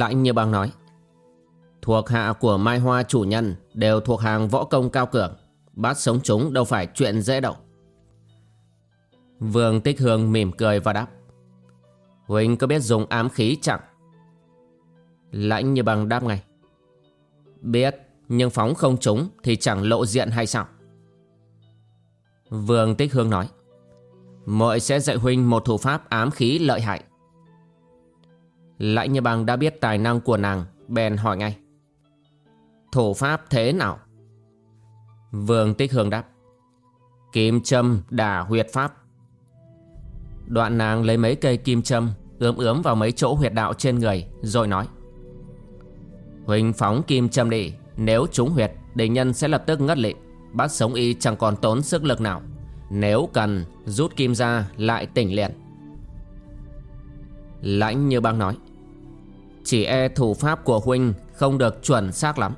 Lãnh như băng nói. Thuộc hạ của Mai Hoa chủ nhân Đều thuộc hàng võ công cao cường. Bắt sống chúng đâu phải chuyện dễ đâu. Vương Tích Hương mỉm cười và đáp. Huynh có biết dùng ám khí chẳng Lãnh như băng đáp ngay. Biết, Nhưng phóng không trúng Thì chẳng lộ diện hay sao? Vương Tích Hương nói. Mội sẽ dạy Huynh một thủ pháp ám khí lợi hại. Lãnh như bằng đã biết tài năng của nàng, Bèn hỏi ngay. Thủ pháp thế nào? Vương Tích Hương đáp. Kim châm đả huyệt pháp. Đoạn nàng lấy mấy cây kim châm, Ướm ướm vào mấy chỗ huyệt đạo trên người, Rồi nói. Huỳnh phóng kim châm đi, Nếu trúng huyệt, Địch nhân sẽ lập tức ngất lịm, Bắt sống y chẳng còn tốn sức lực nào. Nếu cần, rút kim ra, lại tỉnh liền. Lãnh như băng nói chỉ e thủ pháp của huynh không được chuẩn xác lắm.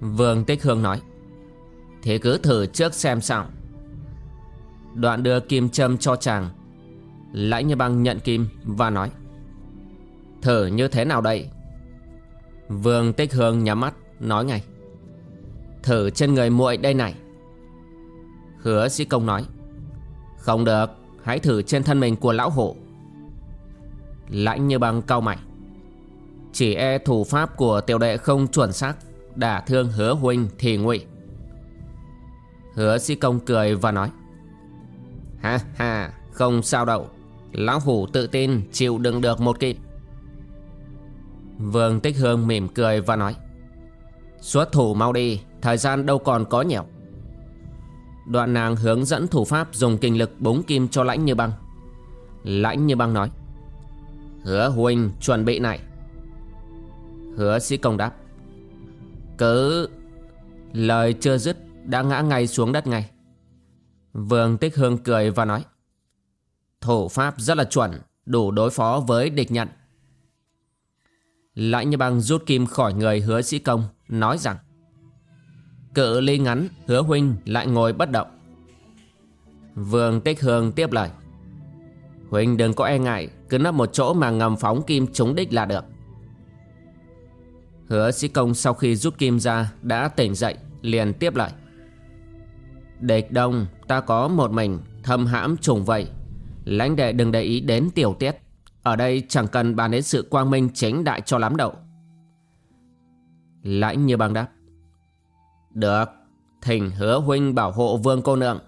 Vương Tích Hương nói, Thế cứ thử trước xem sao. Đoạn đưa kim châm cho chàng Lãnh như băng nhận kim và nói, Thử như thế nào đây? Vương Tích Hương nhắm mắt, nói ngay, Thử trên người muội đây này. Hứa sĩ công nói, Không được, Hãy thử trên thân mình của lão hổ. Lãnh như băng cao mày Chỉ e thủ pháp của tiểu đệ không chuẩn xác, Đả thương hứa huynh thì nguy Hứa sĩ công cười và nói, Ha ha, không sao đâu. Lão hủ tự tin chịu đựng được một kịp. Vương Tích Hương mỉm cười và nói, Xuất thủ mau đi, Thời gian đâu còn có nhiều. Đoạn nàng hướng dẫn thủ pháp dùng kinh lực búng kim cho lãnh như băng. Lãnh như băng nói Hứa huynh chuẩn bị này. Hứa sĩ công đáp Cứ Lời chưa dứt Đã ngã ngay xuống đất ngay. Vương Tích Hương cười và nói, Thủ pháp rất là chuẩn, Đủ đối phó với địch nhận. Lãnh như băng rút kim khỏi người hứa sĩ công, Nói rằng, Cự ly ngắn, hứa huynh lại ngồi bất động. Vương Tích Hương tiếp lời Huynh đừng có e ngại, Cứ nấp một chỗ mà ngầm phóng kim trúng đích là được. Hứa sĩ công sau khi rút kim ra, Đã tỉnh dậy, liền tiếp lại Địch đông, ta có một mình, Thâm hãm trùng vậy. Lãnh đệ đừng để ý đến tiểu tiết. Ở đây chẳng cần bàn đến sự quang minh chính đại cho lắm đâu. Lãnh như băng đáp. Được, Thỉnh hứa huynh bảo hộ vương cô nương.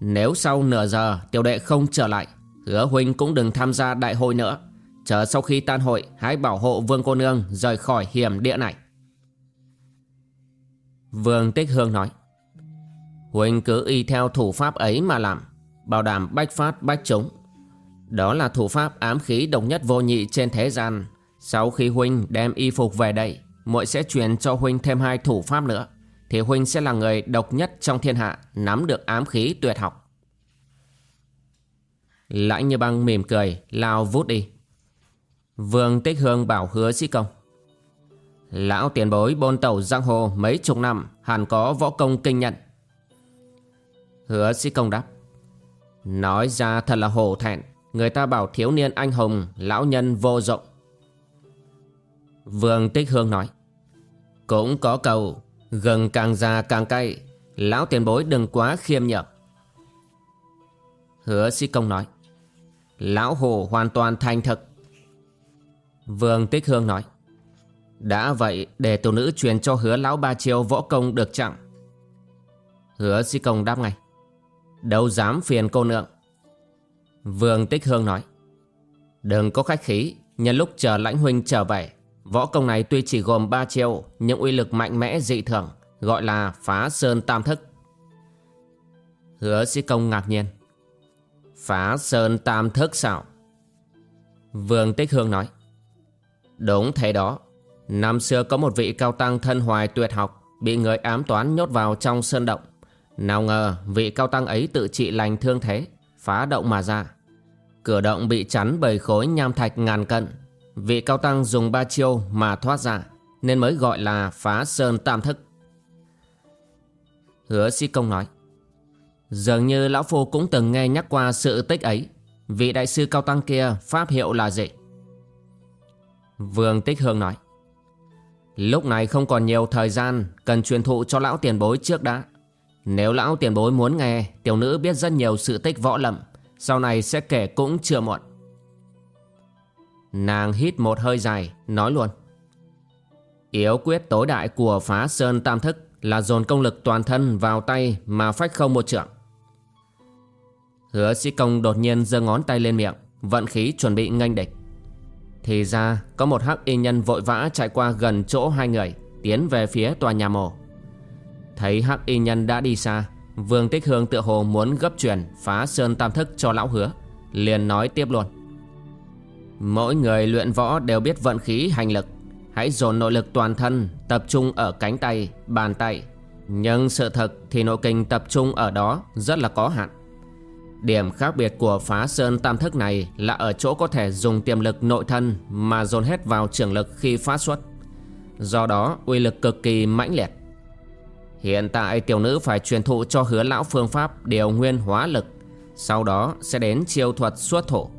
Nếu sau nửa giờ, tiểu đệ không trở lại Hứa huynh cũng đừng tham gia đại hội nữa. Chờ sau khi tan hội, Hãy bảo hộ vương cô nương Rời khỏi hiểm địa này. Vương Tích Hương nói. Huynh cứ y theo thủ pháp ấy mà làm, Bảo đảm bách phát bách chúng. Đó là thủ pháp ám khí độc nhất vô nhị trên thế gian. Sau khi Huynh đem y phục về đây, muội sẽ truyền cho Huynh thêm hai thủ pháp nữa, Thì Huynh sẽ là người độc nhất trong thiên hạ, Nắm được ám khí tuyệt học. Lãnh như băng mỉm cười, Lao vút đi. Vương Tích Hương bảo hứa sĩ công. Lão tiền bối bôn tàu giang hồ mấy chục năm, Hẳn có võ công kinh nhận. Hứa sĩ công đáp. Nói ra thật là hổ thẹn, Người ta bảo thiếu niên anh hùng, Lão nhân vô dụng. Vương Tích Hương nói. Cũng có cầu Gừng càng già càng cay, Lão tiền bối đừng quá khiêm nhượng. Hứa sĩ công nói. Lão hồ hoàn toàn thành thực. Vương Tích Hương nói, Đã vậy để tiểu nữ truyền cho hứa lão ba chiêu võ công được chẳng Hứa si công đáp ngay, Đâu dám phiền cô nượng. Vương Tích Hương nói, Đừng có khách khí, Nhân lúc chờ lãnh huynh trở về, Võ công này tuy chỉ gồm ba chiêu, Nhưng uy lực mạnh mẽ dị thường, Gọi là phá sơn tam thức. Hứa sĩ công ngạc nhiên Phá sơn tam thức sao? Vương Tích Hương nói. Đúng thế đó. Năm xưa có một vị cao tăng thân hoài tuyệt học, Bị người ám toán nhốt vào trong sơn động. Nào ngờ vị cao tăng ấy tự trị lành thương thế, Phá động mà ra. Cửa động bị chắn bởi khối nham thạch ngàn cận. Vị cao tăng dùng ba chiêu mà thoát ra, Nên mới gọi là phá sơn tam thức. Hứa sĩ công nói. Dường như lão phu cũng từng nghe nhắc qua sự tích ấy. Vị đại sư cao tăng kia pháp hiệu là gì? Vương Tích Hương nói, Lúc này không còn nhiều thời gian Cần truyền thụ cho lão tiền bối trước đã. Nếu lão tiền bối muốn nghe, Tiểu nữ biết rất nhiều sự tích võ lầm Sau này sẽ kể cũng chưa muộn. Nàng hít một hơi dài, Nói luôn, Yếu quyết tối đại của phá sơn tam thức Là dồn công lực toàn thân vào tay Mà phách không một trưởng Hứa sĩ công đột nhiên giơ ngón tay lên miệng Vận khí chuẩn bị nghênh địch. Thì ra có một hắc y nhân vội vã chạy qua gần chỗ hai người Tiến về phía tòa nhà mổ Thấy hắc y nhân đã đi xa Vương Tích Hương tựa hồ muốn gấp chuyển Phá sơn tam thức cho lão hứa Liền nói tiếp luôn. Mỗi người luyện võ đều biết vận khí hành lực. Hãy dồn nội lực toàn thân Tập trung ở cánh tay, bàn tay. Nhưng sự thật thì nội kinh tập trung ở đó Rất là có hạn. Điểm khác biệt của phá sơn tam thức này là ở chỗ có thể dùng tiềm lực nội thân mà dồn hết vào trường lực khi phát xuất. Do đó uy lực cực kỳ mãnh liệt. Hiện tại tiểu nữ phải truyền thụ cho hứa lão phương pháp điều nguyên hóa lực, sau đó sẽ đến chiêu thuật xuất thổ.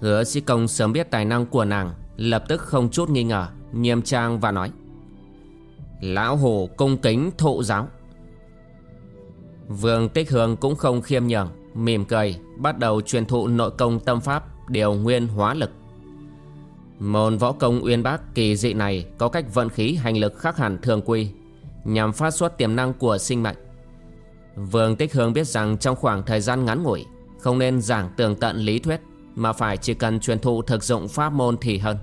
Hứa sĩ công sớm biết tài năng của nàng, lập tức không chút nghi ngờ, nghiêm trang và nói. Lão hồ cung kính thụ giáo. Vương Tích Hương cũng không khiêm nhường, Mỉm cười, Bắt đầu truyền thụ nội công tâm pháp, Điều nguyên hóa lực. Môn võ công uyên bác kỳ dị này Có cách vận khí hành lực khác hẳn thường quy, Nhằm phát xuất tiềm năng của sinh mệnh. Vương Tích Hương biết rằng Trong khoảng thời gian ngắn ngủi, Không nên giảng tường tận lý thuyết, Mà phải chỉ cần truyền thụ thực dụng pháp môn thì hơn.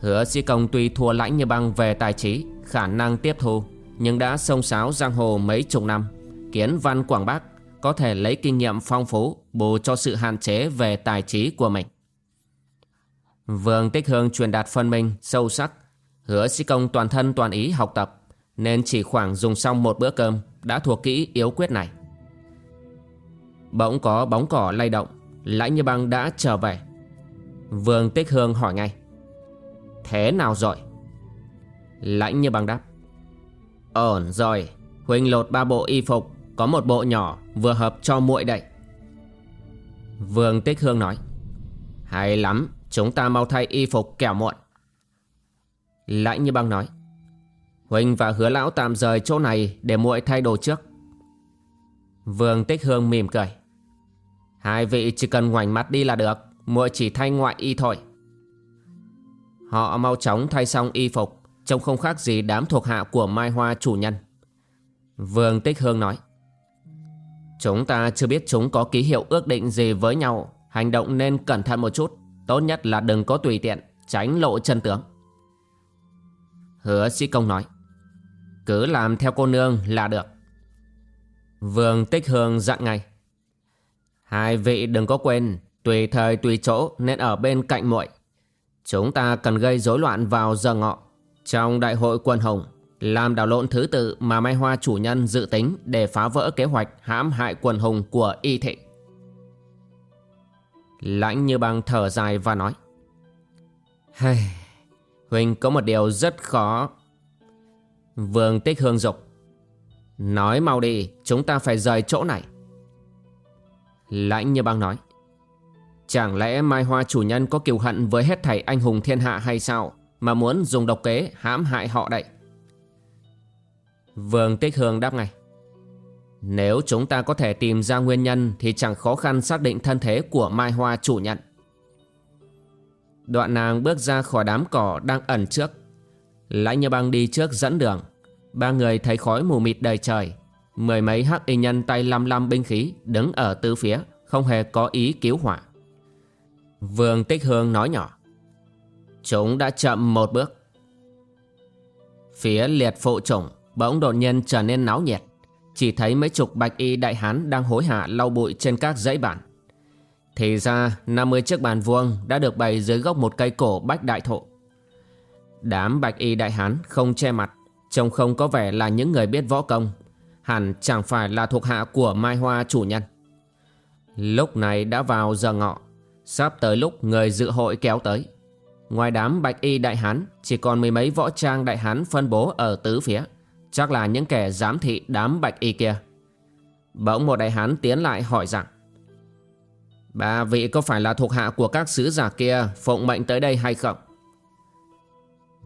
Hứa sĩ công tuy thua lãnh như băng về tài trí, Khả năng tiếp thu, Nhưng đã sông sáo giang hồ mấy chục năm. Kiến văn Quảng Bắc có thể lấy kinh nghiệm phong phú bù cho sự hạn chế về tài trí của mình. Vương Tích Hương truyền đạt phân minh sâu sắc, hứa sĩ công toàn thân toàn ý học tập, nên chỉ khoảng dùng xong một bữa cơm đã thuộc kỹ yếu quyết này. Bỗng có bóng cỏ lay động, lãnh như băng đã trở về. Vương Tích Hương hỏi ngay. Thế nào rồi? Lãnh như băng đáp. Ổn rồi, Huynh lột ba bộ y phục có một bộ nhỏ vừa hợp cho muội đậy Vương Tích Hương nói, Hay lắm, Chúng ta mau thay y phục kẻo muộn Lãnh như băng nói Huynh và hứa lão tạm rời chỗ này Để muội thay đồ trước. Vương Tích Hương mỉm cười, Hai vị chỉ cần ngoảnh mặt đi là được, muội chỉ thay ngoại y thôi. Họ mau chóng thay xong y phục, Trông không khác gì đám thuộc hạ của Mai Hoa chủ nhân. Vương Tích Hương nói Chúng ta chưa biết chúng có ký hiệu ước định gì với nhau. Hành động nên cẩn thận một chút. Tốt nhất là đừng có tùy tiện, Tránh lộ chân tướng. Hứa sĩ công nói. Cứ làm theo cô nương là được. Vương Tích Hương dặn ngay. Hai vị đừng có quên, Tùy thời tùy chỗ nên ở bên cạnh muội. Chúng ta cần gây rối loạn vào giờ ngọ. Trong đại hội quân hồng làm đảo lộn thứ tự mà Mai Hoa chủ nhân dự tính để phá vỡ kế hoạch hãm hại quần hùng của y thị. Lãnh như băng thở dài và nói Hay, Huỳnh có một điều rất khó. Vương Tích Hương dục Nói mau đi, chúng ta phải rời chỗ này. Lãnh như băng nói Chẳng lẽ Mai Hoa chủ nhân có kiều hận với hết thảy anh hùng thiên hạ hay sao Mà muốn dùng độc kế hãm hại họ đậy Vương Tích Hương đáp ngay. Nếu chúng ta có thể tìm ra nguyên nhân Thì chẳng khó khăn xác định thân thế của Mai Hoa chủ nhận. Đoạn nàng bước ra khỏi đám cỏ đang ẩn trước. Lãnh như băng đi trước dẫn đường. Ba người thấy khói mù mịt đầy trời. Mười mấy hắc y nhân tay lăm lăm binh khí Đứng ở tứ phía, Không hề có ý cứu hỏa. Vương Tích Hương nói nhỏ. Chúng đã chậm một bước. Phía liệt phụ chủng. Bỗng đột nhiên trở nên náo nhiệt. Chỉ thấy mấy chục bạch y đại hán Đang hối hả lau bụi trên các dãy bản Thì ra 50 chiếc bàn vuông Đã được bày dưới gốc một cây cổ bách đại thụ. Đám bạch y đại hán không che mặt, Trông không có vẻ là những người biết võ công, Hẳn chẳng phải là thuộc hạ của Mai Hoa chủ nhân. Lúc này đã vào giờ ngọ, Sắp tới lúc người dự hội kéo tới. Ngoài đám bạch y đại hán, Chỉ còn mười mấy võ trang đại hán phân bố ở tứ phía. Chắc là những kẻ giám thị đám bạch y kia. Bỗng một đại hán tiến lại hỏi rằng, Ba vị có phải là thuộc hạ của các sứ giả kia Phụng mệnh tới đây hay không?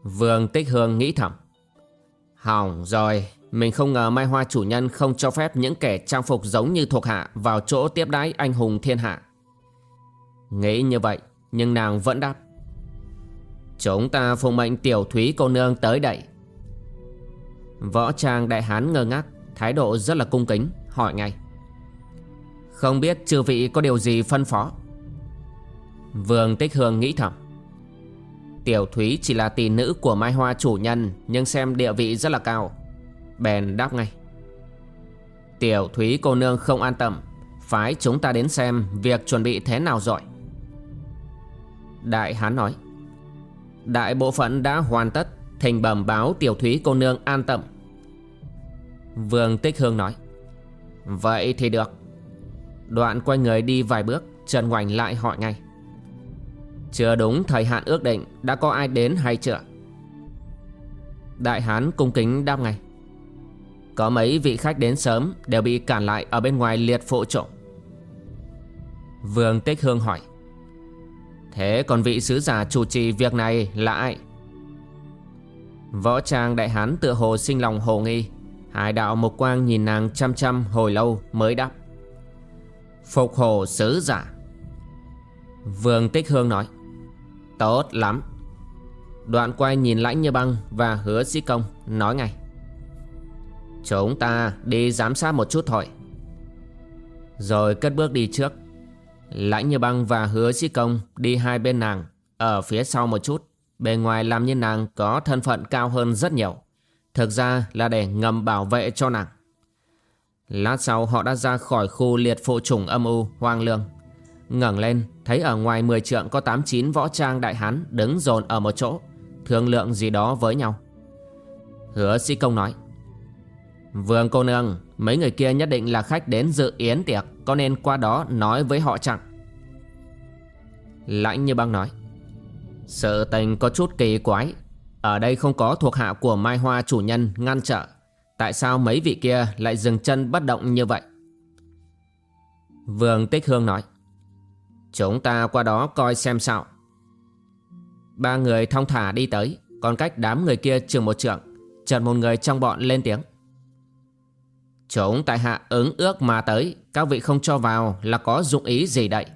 Vương Tích Hương nghĩ thầm, Hỏng rồi, Mình không ngờ Mai Hoa chủ nhân không cho phép những kẻ trang phục giống như thuộc hạ Vào chỗ tiếp đái anh hùng thiên hạ. Nghĩ như vậy, Nhưng nàng vẫn đáp, Chúng ta phụng mệnh tiểu thúy cô nương tới đây Võ trang đại hán ngơ ngác, Thái độ rất là cung kính, Hỏi ngay. Không biết chư vị có điều gì phân phó? Vương Tích Hương nghĩ thầm. Tiểu Thúy chỉ là tỷ nữ của Mai Hoa chủ nhân, Nhưng xem địa vị rất là cao. Bèn đáp ngay. Tiểu Thúy cô nương không an tâm, Phái chúng ta đến xem Việc chuẩn bị thế nào rồi. Đại Hán nói. Đại bộ phận đã hoàn tất Thình bẩm báo Tiểu Thúy cô nương an tâm. Vương Tích Hương nói. Vậy thì được. Đoạn quay người đi vài bước, Trần Ngoảnh lại hỏi ngay. Chưa đúng thời hạn ước định, Đã có ai đến hay chưa? Đại hán cung kính đáp ngay. Có mấy vị khách đến sớm Đều bị cản lại ở bên ngoài liệt phụ trộm. Vương Tích Hương hỏi. Thế còn vị sứ giả chủ trì việc này là ai? Võ trang đại hán tựa hồ sinh lòng hồ nghi. Hải đạo Mục Quang nhìn nàng chăm chăm hồi lâu mới đáp. Phục hồ sứ giả. Vương Tích Hương nói, Tốt lắm. Đoạn quay nhìn lãnh như băng Và hứa sĩ công nói ngay, Chúng ta đi giám sát một chút thôi. Rồi cất bước đi trước. Lãnh như băng và hứa sĩ công Đi hai bên nàng, Ở phía sau một chút. Bề ngoài làm như nàng có thân phận cao hơn rất nhiều. Thực ra là để ngầm bảo vệ cho nàng. Lát sau họ đã ra khỏi khu liệt phụ chủng âm u hoang lương. Ngẩng lên, thấy ở ngoài mười trượng có tám chín võ trang đại hán đứng dồn ở một chỗ, thương lượng gì đó với nhau. Hứa sĩ công nói, vương cô nương, mấy người kia nhất định là khách đến dự yến tiệc, có nên qua đó nói với họ chẳng lãnh như băng nói, sự tình có chút kỳ quái ở đây không có thuộc hạ của mai hoa chủ nhân ngăn trở. Tại sao mấy vị kia lại dừng chân bất động như vậy? Vương tích hương nói, Chúng ta qua đó coi xem sao. Ba người thong thả đi tới, Còn cách đám người kia chừng một trượng, Chợt một người trong bọn lên tiếng. Chúng tại hạ ứng ước mà tới, Các vị không cho vào là có dụng ý gì đây?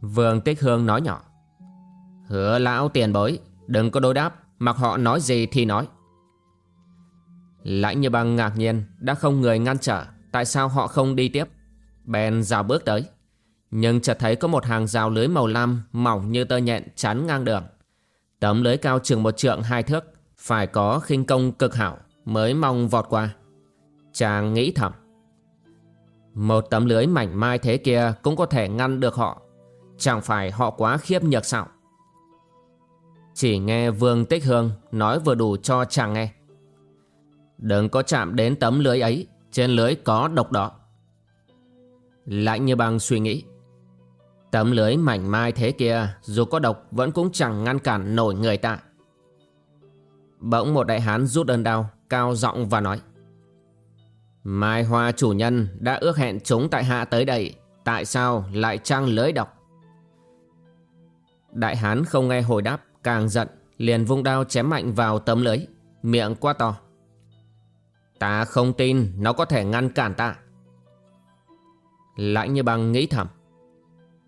Vương Tích Hương nói nhỏ, Hứa lão tiền bối Đừng có đối đáp Mặc họ nói gì thì nói Lãnh như băng ngạc nhiên Đã không người ngăn trở Tại sao họ không đi tiếp Bèn rào bước tới nhưng chợt thấy có một hàng rào lưới màu lam mỏng như tơ nhện chắn ngang đường. Tấm lưới cao chừng một trượng hai thước, phải có khinh công cực hảo mới mong vọt qua. Chàng nghĩ thầm. Một tấm lưới mảnh mai thế kia cũng có thể ngăn được họ. Chẳng phải họ quá khiếp nhược sao? Chỉ nghe Vương Tích Hương nói vừa đủ cho chàng nghe. Đừng có chạm đến tấm lưới ấy, trên lưới có độc đó. Lạnh như băng suy nghĩ. Tấm lưới mảnh mai thế kia Dù có độc vẫn cũng chẳng ngăn cản nổi người ta Bỗng một đại hán rút đơn đao Cao giọng và nói Mai Hoa chủ nhân đã ước hẹn chúng tại hạ tới đây Tại sao lại trăng lưới độc Đại hán không nghe hồi đáp Càng giận, liền vung đao chém mạnh vào tấm lưới, Miệng quá to. Ta không tin nó có thể ngăn cản ta. Lãnh như bằng nghĩ thầm.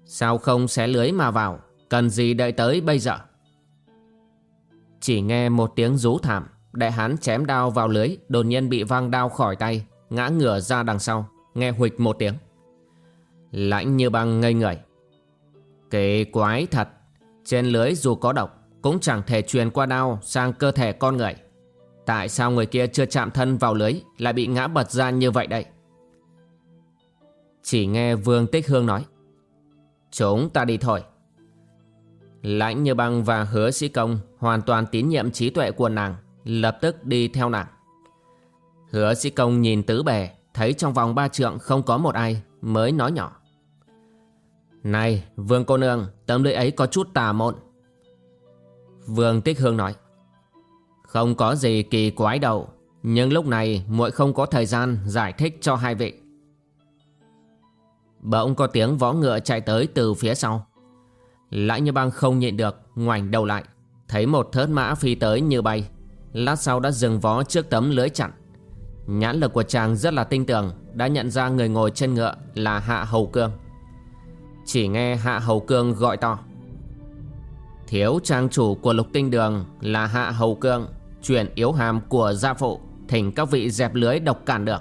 Sao không xé lưới mà vào, Cần gì đợi tới bây giờ? Chỉ nghe một tiếng rú thảm, Đại hán chém đao vào lưới, Đột nhiên bị văng đao khỏi tay, Ngã ngửa ra đằng sau, Nghe huịch một tiếng. Lãnh như băng ngây người. Kỳ quái thật, Trên lưới dù có độc cũng chẳng thể truyền qua đao sang cơ thể con người. Tại sao người kia chưa chạm thân vào lưới Lại bị ngã bật ra như vậy đây? Chỉ nghe Vương Tích Hương nói, Chúng ta đi thôi. Lãnh như băng và hứa sĩ công Hoàn toàn tín nhiệm trí tuệ của nàng, Lập tức đi theo nàng. Hứa sĩ công nhìn tứ bề, Thấy trong vòng ba trượng không có một ai Mới nói nhỏ, Này, vương cô nương, Tấm lưỡi ấy có chút tà mộn Vương Tích Hương nói. Không có gì kỳ quái đâu, Nhưng lúc này muội không có thời gian Giải thích cho hai vị. Bỗng có tiếng vó ngựa chạy tới từ phía sau. Lãnh như băng không nhịn được, Ngoảnh đầu lại, Thấy một thớt mã phi tới như bay. Lát sau đã dừng vó trước tấm lưới chặn. Nhãn lực của chàng rất là tinh tường, Đã nhận ra người ngồi trên ngựa là Hạ Hầu Cương. Chỉ nghe Hạ Hầu Cương gọi to. Thiếu trang chủ của lục tinh đường là Hạ Hầu Cương, Chuyển yếu hàm của gia phụ Thỉnh các vị dẹp lưới độc cản được.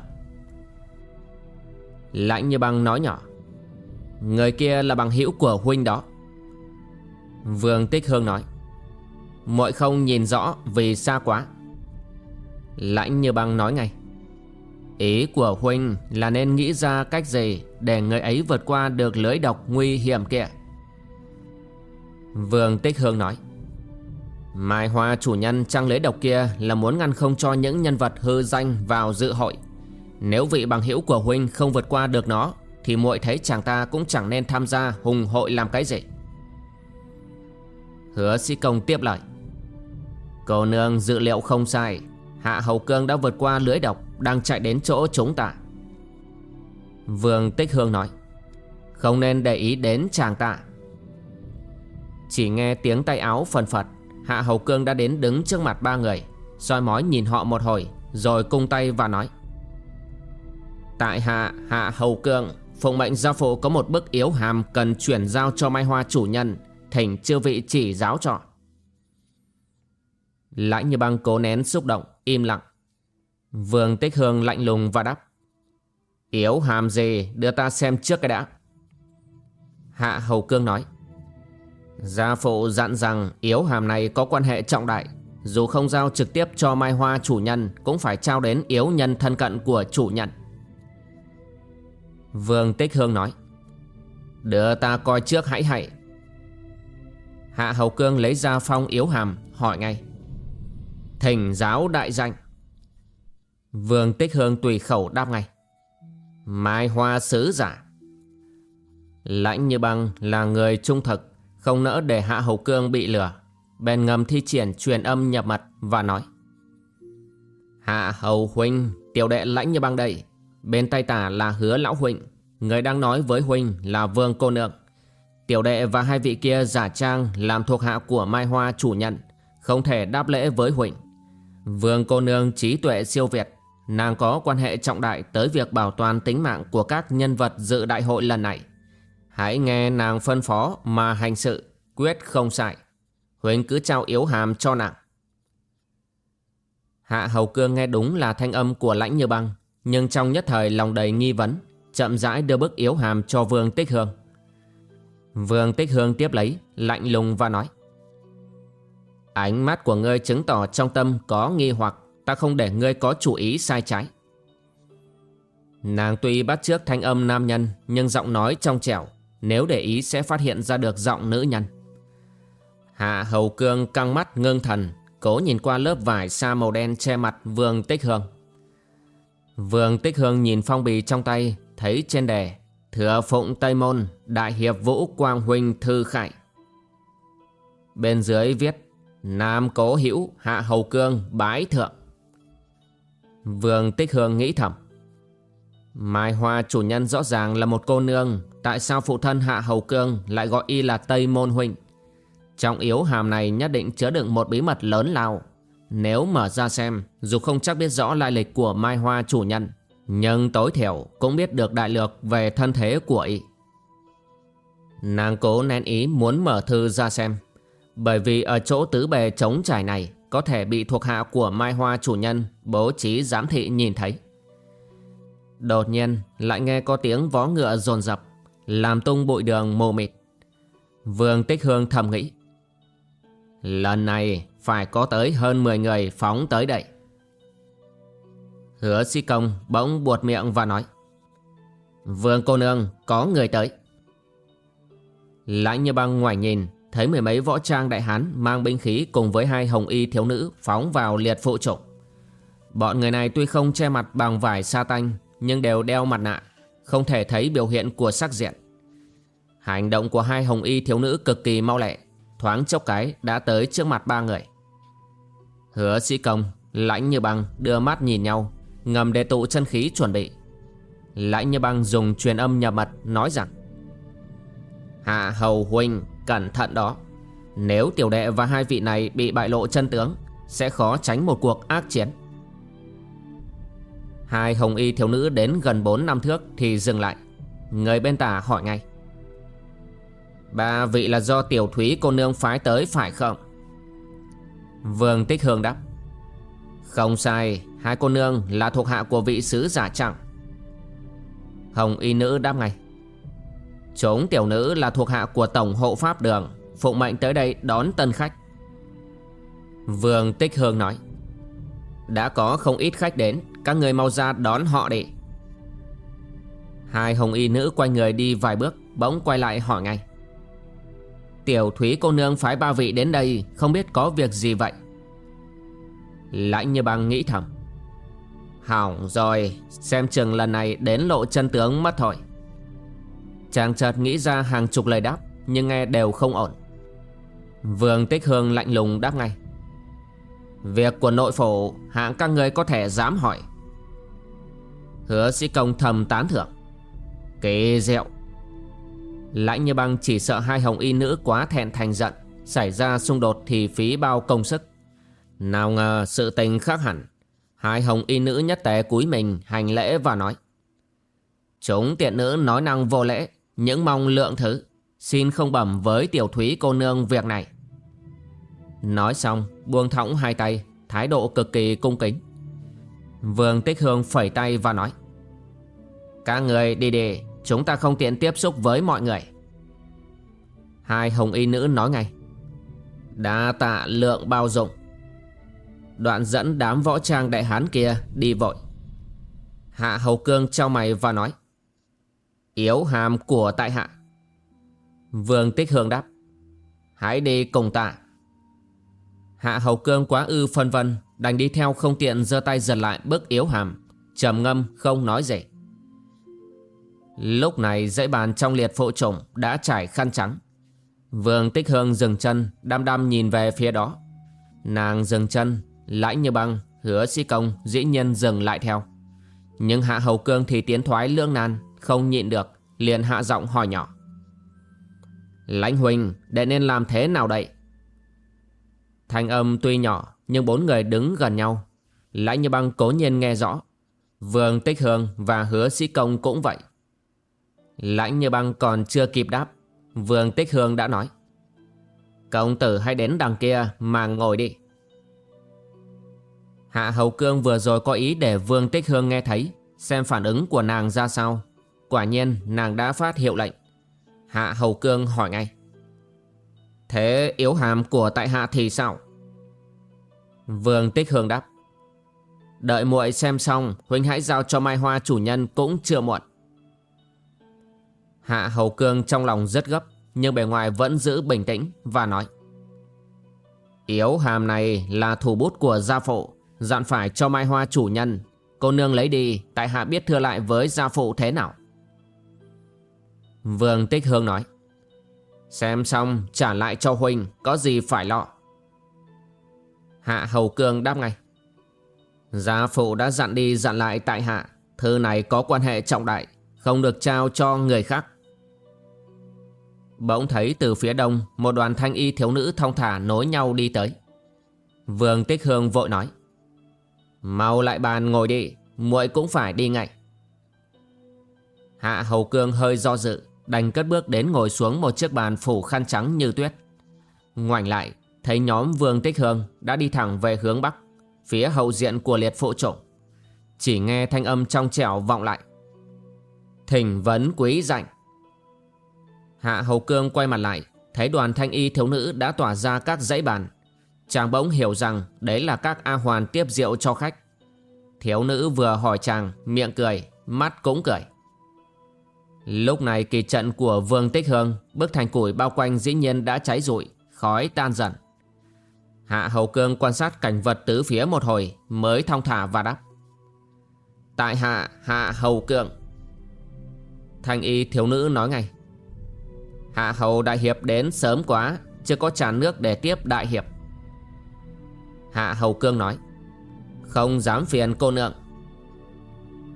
Lãnh như băng nói nhỏ, Người kia là bằng hữu của huynh đó. Vương Tích Hương nói mọi không nhìn rõ vì xa quá. Lãnh như băng nói ngay, Ý của huynh là nên nghĩ ra cách gì Để người ấy vượt qua được lưới độc nguy hiểm kia? Vương Tích Hương nói. Mai Hoa chủ nhân trang lễ độc kia Là muốn ngăn không cho những nhân vật hư danh vào dự hội. Nếu vị bằng hữu của huynh không vượt qua được nó, Thì muội thấy chàng ta cũng chẳng nên tham gia hùng hội làm cái gì. Hứa sĩ công tiếp lời. Cô nương dự liệu không sai, Hạ Hầu Cương đã vượt qua lưới độc, Đang chạy đến chỗ chúng ta. Vương Tích Hương nói. Không nên để ý đến chàng ta. Chỉ nghe tiếng tay áo phần phật. Hạ Hầu Cương đã đến đứng trước mặt ba người, soi mói nhìn họ một hồi, Rồi cung tay và nói. Tại hạ Hạ Hầu Cương, Phụng mệnh gia phụ có một bức yếu hàm Cần chuyển giao cho Mai Hoa chủ nhân Thỉnh chư vị chỉ giáo cho. Lãnh như băng cố nén xúc động, Im lặng. Vương Tích Hương lạnh lùng và đáp. Yếu hàm gì? Đưa ta xem trước cái đã. Hạ Hầu Cương nói. Gia phụ dặn rằng yếu hàm này có quan hệ trọng đại. Dù không giao trực tiếp cho Mai Hoa chủ nhân, Cũng phải trao đến yếu nhân thân cận của chủ nhân. Vương Tích Hương nói, Đưa ta coi trước hãy hãy. Hạ Hầu Cương lấy ra phong yếu hàm, hỏi ngay, Thỉnh giáo đại danh. Vương Tích Hương tùy khẩu đáp ngay, Mai Hoa Sứ Giả. Lãnh như băng là người trung thực không nỡ để Hạ Hầu Cương bị lừa. Bèn ngầm thi triển truyền âm nhập mật và nói, Hạ Hầu Huynh Tiểu đệ lãnh như băng đây, Bên tay tả là hứa lão Huynh Người đang nói với Huynh là Vương Cô Nương. Tiểu đệ và hai vị kia giả trang Làm thuộc hạ của Mai Hoa chủ nhận, Không thể đáp lễ với Huynh Vương cô nương trí tuệ siêu việt, Nàng có quan hệ trọng đại tới việc bảo toàn tính mạng của các nhân vật dự đại hội lần này. Hãy nghe nàng phân phó mà hành sự, Quyết không sai. Huynh cứ trao yếu hàm cho nàng. Hạ Hầu Cương nghe đúng là thanh âm của lãnh như băng, Nhưng trong nhất thời lòng đầy nghi vấn, Chậm rãi đưa bức yếu hàm cho Vương Tích Hương. Vương Tích Hương tiếp lấy, Lạnh lùng và nói, Ánh mắt của ngươi chứng tỏ trong tâm có nghi hoặc, Ta không để ngươi có chủ ý sai trái. Nàng tuy bắt trước thanh âm nam nhân, Nhưng giọng nói trong trẻo nếu để ý sẽ phát hiện ra được giọng nữ nhân. Hạ hầu cương căng mắt ngưng thần, Cố nhìn qua lớp vải sa màu đen che mặt Vương Tích Hương. Vương Tích Hương nhìn phong bì trong tay, Thấy trên đề Thừa phụng Tây Môn, Đại hiệp Vũ Quang Huynh Thư Khải. Bên dưới viết, Nam cố hữu, hạ hầu cương, bái thượng. Vương Tích Hương nghĩ thầm. Mai Hoa chủ nhân rõ ràng là một cô nương, Tại sao phụ thân Hạ Hầu Cương Lại gọi y là Tây Môn Huynh Trong yếu hàm này nhất định chứa đựng một bí mật lớn lao. Nếu mở ra xem, Dù không chắc biết rõ lai lịch của Mai Hoa chủ nhân, Nhưng tối thiểu cũng biết được đại lược về thân thế của y. Nàng cố nén ý muốn mở thư ra xem, Bởi vì ở chỗ tứ bề trống trải này Có thể bị thuộc hạ của Mai Hoa chủ nhân Bố trí giám thị nhìn thấy. Đột nhiên, lại nghe có tiếng vó ngựa rồn rập Làm tung bụi đường mù mịt. Vương Tích Hương thầm nghĩ, Lần này phải có tới hơn 10 người phóng tới đây. Hứa sĩ công bỗng buột miệng và nói, Vương cô nương, có người tới. Lãnh như băng ngoài nhìn, Thấy mười mấy võ trang đại hán Mang binh khí cùng với hai hồng y thiếu nữ Phóng vào liệt phụ trục. Bọn người này tuy không che mặt bằng vải sa tanh nhưng đều đeo mặt nạ, Không thể thấy biểu hiện của sắc diện. Hành động của hai hồng y thiếu nữ cực kỳ mau lẹ, Thoáng chốc cái đã tới trước mặt ba người. Hứa sĩ công Lãnh như băng đưa mắt nhìn nhau, Ngầm đề tụ chân khí chuẩn bị. Lãnh như băng dùng truyền âm nhập mật Nói rằng, Hạ hầu huynh cẩn thận đó. Nếu tiểu đệ và hai vị này bị bại lộ chân tướng, Sẽ khó tránh một cuộc ác chiến. Hai hồng y thiếu nữ đến gần 4 năm thước thì dừng lại. Người bên tả hỏi ngay. Ba vị là do tiểu thúy cô nương phái tới phải không? Vương Tích Hương đáp. Không sai, Hai cô nương là thuộc hạ của vị sứ giả chẳng Hồng y nữ đáp ngay. Chúng tiểu nữ là thuộc hạ của Tổng hộ Pháp Đường, Phụng mệnh tới đây đón tân khách. Vương Tích Hương nói. Đã có không ít khách đến. Các người mau ra đón họ đi. Hai hồng y nữ quay người đi vài bước, Bỗng quay lại hỏi ngay. Tiểu thúy cô nương phái ba vị đến đây, Không biết có việc gì vậy? Lãnh như băng nghĩ thầm. Hỏng rồi, Xem chừng lần này đến lộ chân tướng mất thôi. Chàng chợt nghĩ ra hàng chục lời đáp, Nhưng nghe đều không ổn. Vương Tích Hương lạnh lùng đáp ngay. Việc của nội phủ Hạng các người có thể dám hỏi. Hứa sĩ công thầm tán thưởng. Kế diệu Lãnh như băng chỉ sợ hai hồng y nữ quá thẹn thành giận, Xảy ra xung đột thì phí bao công sức. Nào ngờ sự tình khác hẳn, Hai hồng y nữ nhất tế cúi mình hành lễ và nói, Chúng tiện nữ nói năng vô lễ, những mong lượng thứ, Xin không bẩm với tiểu thúy cô nương việc này. Nói xong, buông thõng hai tay, Thái độ cực kỳ cung kính. Vương Tích Hương phẩy tay và nói, Các người đi đi, Chúng ta không tiện tiếp xúc với mọi người. Hai hồng y nữ nói ngay, Đa tạ lượng bao dụng Đoạn dẫn đám võ trang đại hán kia đi vội. Hạ hầu cương trao mày và nói, Yếu hàm của tại hạ. Vương Tích Hương đáp, Hãy đi cùng tạ." Hạ Hầu Cương quá ư phân vân Đành đi theo không tiện giơ tay giật lại bước yếu hàm. Trầm ngâm, không nói gì. Lúc này dãy bàn trong liệt phụ trùng Đã trải khăn trắng. Vương Tích Hương dừng chân, Đăm đăm nhìn về phía đó. Nàng dừng chân Lãnh như băng, Hứa sĩ công dĩ nhiên dừng lại theo. Nhưng Hạ Hầu Cương thì tiến thoái lương nan, không nhịn được, liền hạ giọng hỏi nhỏ. Lãnh huynh đệ nên làm thế nào đây? Thanh âm tuy nhỏ, nhưng bốn người đứng gần nhau. Lãnh như băng cố nhiên nghe rõ. Vương tích hương và hứa sĩ công cũng vậy. Lãnh như băng còn chưa kịp đáp, vương tích hương đã nói. Công tử hãy đến đằng kia mà ngồi đi. Hạ hầu cương vừa rồi có ý để vương tích hương nghe thấy, xem phản ứng của nàng ra sao. Quả nhiên nàng đã phát hiệu lệnh. Hạ Hầu Cương hỏi ngay. Thế yếu hàm của tại hạ thì sao? Vương Tích Hương đáp, Đợi muội xem xong, Huynh hãy giao cho Mai Hoa chủ nhân cũng chưa muộn. Hạ Hầu Cương trong lòng rất gấp, Nhưng bề ngoài vẫn giữ bình tĩnh Và nói, Yếu hàm này là thủ bút của gia phụ, Dặn phải cho Mai Hoa chủ nhân. Cô nương lấy đi, Tại hạ biết thưa lại với gia phụ thế nào? Vương Tích Hương nói Xem xong, trả lại cho Huynh Có gì phải lo. Hạ Hầu Cương đáp ngay. Gia phụ đã dặn đi dặn lại tại hạ, Thư này có quan hệ trọng đại, Không được trao cho người khác. Bỗng thấy từ phía đông, Một đoàn thanh y thiếu nữ thong thả nối nhau đi tới. Vương Tích Hương vội nói. Mau lại bàn ngồi đi, muội cũng phải đi ngay. Hạ Hầu Cương hơi do dự. Đành cất bước đến ngồi xuống một chiếc bàn phủ khăn trắng như tuyết. Ngoảnh lại Thấy nhóm Vương Tích Hương đã đi thẳng về hướng Bắc Phía hậu diện của liệt phụ trộm. Chỉ nghe thanh âm trong trẻo vọng lại. Thỉnh vấn quý dạnh Hạ Hầu Cương quay mặt lại Thấy đoàn thanh y thiếu nữ đã tỏa ra các dãy bàn. Chàng bỗng hiểu rằng Đấy là các A Hoàn tiếp rượu cho khách. Thiếu nữ vừa hỏi chàng Miệng cười, mắt cũng cười. Lúc này kỳ trận của Vương Tích Hương Bức thành củi bao quanh dĩ nhiên đã cháy rụi, Khói tan dần. Hạ Hầu Cương quan sát cảnh vật tứ phía một hồi Mới thong thả và đáp. Tại hạ Hạ Hầu Cương. Thanh y thiếu nữ nói ngay. Hạ Hầu Đại Hiệp đến sớm quá, Chưa có tràn nước để tiếp Đại Hiệp. Hạ Hầu Cương nói. Không dám phiền cô nương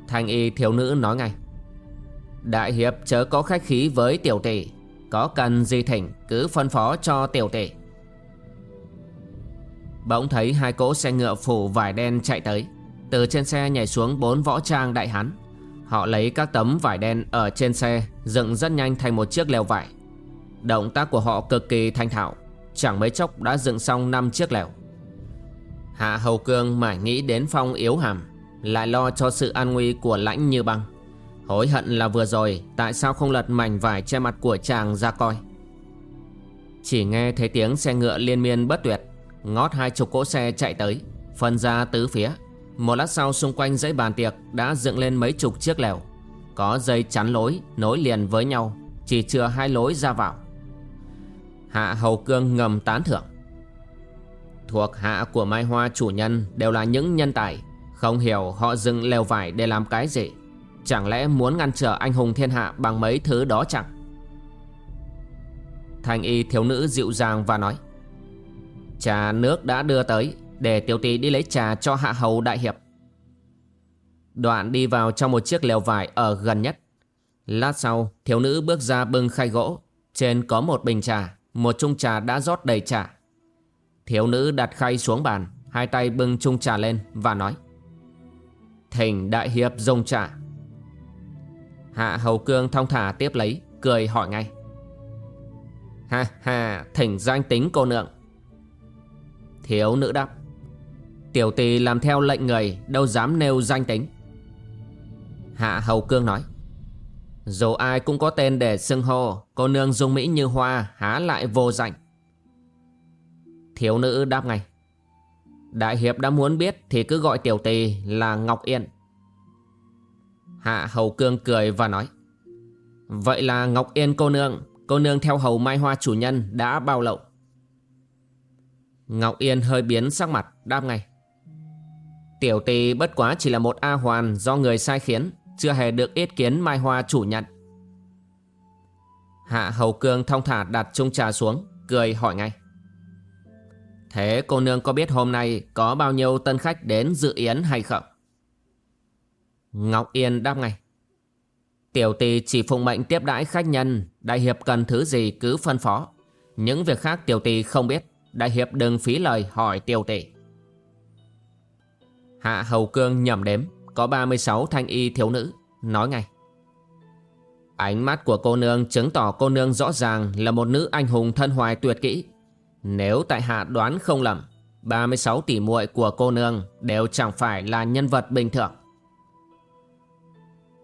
Thanh y thiếu nữ nói ngay. Đại Hiệp chớ có khách khí với tiểu tỷ Có cần gì thỉnh, cứ phân phó cho tiểu tỷ Bỗng thấy hai cỗ xe ngựa phủ vải đen chạy tới. Từ trên xe nhảy xuống bốn võ trang đại hán. Họ lấy các tấm vải đen ở trên xe, Dựng rất nhanh thành một chiếc lều vải. Động tác của họ cực kỳ thanh thạo. Chẳng mấy chốc đã dựng xong năm chiếc lều. Hạ Hầu Cương mải nghĩ đến phong yếu hàm, Lại lo cho sự an nguy của lãnh như băng. Hối hận là vừa rồi, Tại sao không lật mảnh vải che mặt của chàng ra coi? Chỉ nghe thấy tiếng xe ngựa liên miên bất tuyệt, Ngót hai chục cỗ xe chạy tới, Phân ra tứ phía. Một lát sau xung quanh dãy bàn tiệc Đã dựng lên mấy chục chiếc lèo Có dây chắn lối nối liền với nhau, Chỉ chừa hai lối ra vào. Hạ Hầu Cương ngầm tán thưởng. Thuộc hạ của Mai Hoa chủ nhân Đều là những nhân tài, Không hiểu họ dựng lều vải để làm cái gì. Chẳng lẽ muốn ngăn trở anh hùng thiên hạ Bằng mấy thứ đó chẳng? Thanh y thiếu nữ dịu dàng và nói, Trà nước đã đưa tới, Để tiểu tỷ đi lấy trà cho hạ hầu đại hiệp. Đoạn đi vào trong một chiếc lều vải ở gần nhất. Lát sau, thiếu nữ bước ra bưng khay gỗ. Trên có một bình trà, Một chung trà đã rót đầy trà. Thiếu nữ đặt khay xuống bàn, Hai tay bưng chung trà lên và nói, Thỉnh đại hiệp dùng trà. Hạ hầu cương thong thả tiếp lấy, Cười hỏi ngay. Ha ha, thỉnh danh tính cô nượng. Thiếu nữ đáp. Tiểu tỳ làm theo lệnh người, Đâu dám nêu danh tính. Hạ Hầu Cương nói. Dù ai cũng có tên để xưng hô, Cô nương dung mỹ như hoa, Há lại vô danh. Thiếu nữ đáp ngay. Đại hiệp đã muốn biết Thì cứ gọi tiểu tỳ là Ngọc Yên. Hạ Hầu Cương cười và nói, Vậy là Ngọc Yên cô nương Cô nương theo hầu mai hoa chủ nhân đã bao lậu. Ngọc Yên hơi biến sắc mặt, đáp ngay, Tiểu tỳ bất quá chỉ là một A hoàn do người sai khiến, Chưa hề được ít kiến Mai Hoa chủ nhận Hạ Hầu Cương thong thả đặt chung trà xuống, Cười hỏi ngay, Thế cô nương có biết hôm nay Có bao nhiêu tân khách đến dự yến hay không? Ngọc Yên đáp ngay. Tiểu tỳ chỉ phụng mệnh tiếp đãi khách nhân, Đại hiệp cần thứ gì cứ phân phó. Những việc khác tiểu tỳ không biết, Đại hiệp đừng phí lời hỏi tiêu tỷ Hạ Hầu Cương nhầm đếm, Có 36 thanh y thiếu nữ, Nói ngay. Ánh mắt của cô nương chứng tỏ cô nương rõ ràng Là một nữ anh hùng thân hoài tuyệt kỹ. Nếu tại hạ đoán không lầm 36 tỷ muội của cô nương Đều chẳng phải là nhân vật bình thường.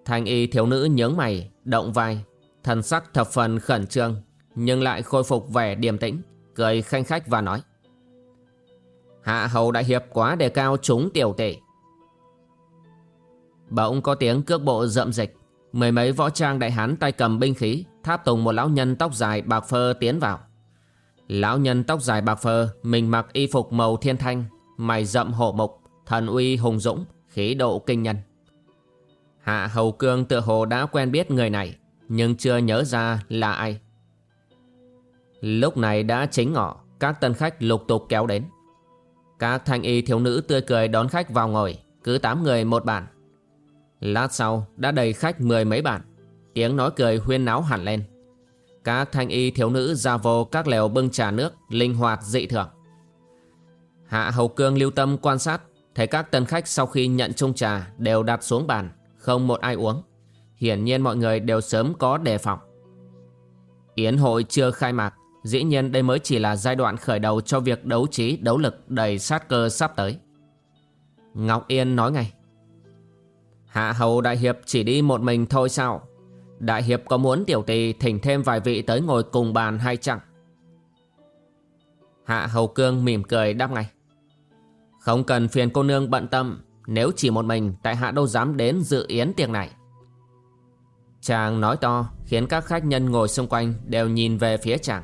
Thanh y thiếu nữ nhướng mày, Động vai. Thần sắc thập phần khẩn trương, Nhưng lại khôi phục vẻ điềm tĩnh, Cười khanh khách và nói. Hạ hầu đại hiệp quá đề cao chúng tiểu tỷ Bỗng có tiếng cước bộ rậm dịch Mười mấy võ trang đại hán tay cầm binh khí, Tháp tùng một lão nhân tóc dài bạc phơ tiến vào. Lão nhân tóc dài bạc phơ, Mình mặc y phục màu thiên thanh, Mày rậm hổ mục Thần uy hùng dũng, Khí độ kinh nhân. Hạ Hầu Cương tựa hồ đã quen biết người này Nhưng chưa nhớ ra là ai. Lúc này đã chính ngọ Các tân khách lục tục kéo đến. Các thanh y thiếu nữ tươi cười đón khách vào ngồi Cứ tám người một bàn. Lát sau đã đầy khách mười mấy bàn, Tiếng nói cười huyên náo hẳn lên. Các thanh y thiếu nữ ra vô các lều bưng trà nước Linh hoạt dị thường. Hạ Hầu Cương lưu tâm quan sát Thấy các tân khách sau khi nhận chung trà Đều đặt xuống bàn. Không một ai uống. Hiển nhiên mọi người đều sớm có đề phòng. Yến hội chưa khai mạc, Dĩ nhiên đây mới chỉ là giai đoạn khởi đầu cho việc đấu trí, đấu lực đầy sát cơ sắp tới. Ngọc Yên nói ngay. Hạ hầu đại hiệp chỉ đi một mình thôi sao? Đại hiệp có muốn tiểu tỳ thỉnh thêm vài vị tới ngồi cùng bàn hay chẳng Hạ hầu cương mỉm cười đáp ngay. Không cần phiền cô nương bận tâm. Nếu chỉ một mình, tại hạ đâu dám đến dự yến tiệc này. Chàng nói to, khiến các khách nhân ngồi xung quanh đều nhìn về phía chàng.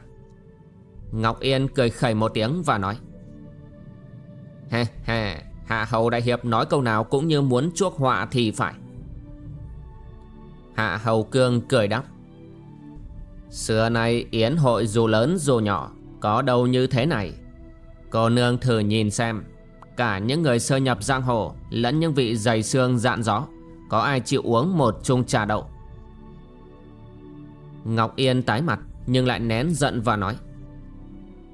Ngọc Yên cười khẩy một tiếng và nói, Hè hè, Hạ Hầu Đại Hiệp nói câu nào cũng như muốn chuốc họa thì phải. Hạ Hầu Cương cười đáp, Xưa nay yến hội dù lớn dù nhỏ, Có đâu như thế này. Cô nương thử nhìn xem. Cả những người sơ nhập giang hồ Lẫn những vị dày xương dạn gió. Có ai chịu uống một chung trà đậu? Ngọc Yên tái mặt, Nhưng lại nén giận và nói,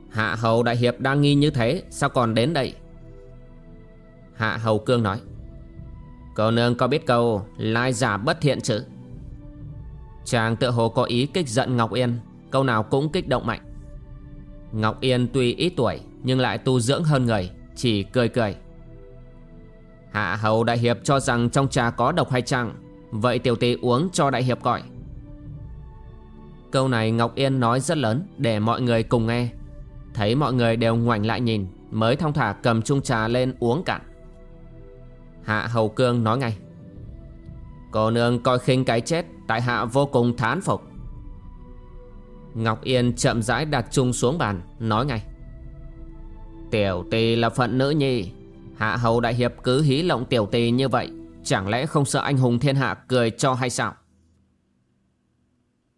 Hạ Hầu Đại Hiệp đang nghi như thế, Sao còn đến đây? Hạ Hầu Cương nói, Cô nương có biết câu Lai giả bất thiện chứ? Chàng tự hồ có ý kích giận Ngọc Yên, Câu nào cũng kích động mạnh. Ngọc Yên tuy ít tuổi, Nhưng lại tu dưỡng hơn người. Chỉ cười cười. Hạ Hầu Đại Hiệp cho rằng trong trà có độc hay chăng? Vậy tiểu tỷ uống cho Đại Hiệp gọi. Câu này Ngọc Yên nói rất lớn Để mọi người cùng nghe. Thấy mọi người đều ngoảnh lại nhìn, Mới thong thả cầm chung trà lên uống cạn. Hạ Hầu Cương nói ngay. Cô nương coi khinh cái chết, Tại hạ vô cùng thán phục. Ngọc Yên chậm rãi đặt chung xuống bàn, Nói ngay. Tiểu tỳ là phận nữ nhi Hạ hầu đại hiệp cứ hí lộng tiểu tỳ như vậy, Chẳng lẽ không sợ anh hùng thiên hạ cười cho hay sao?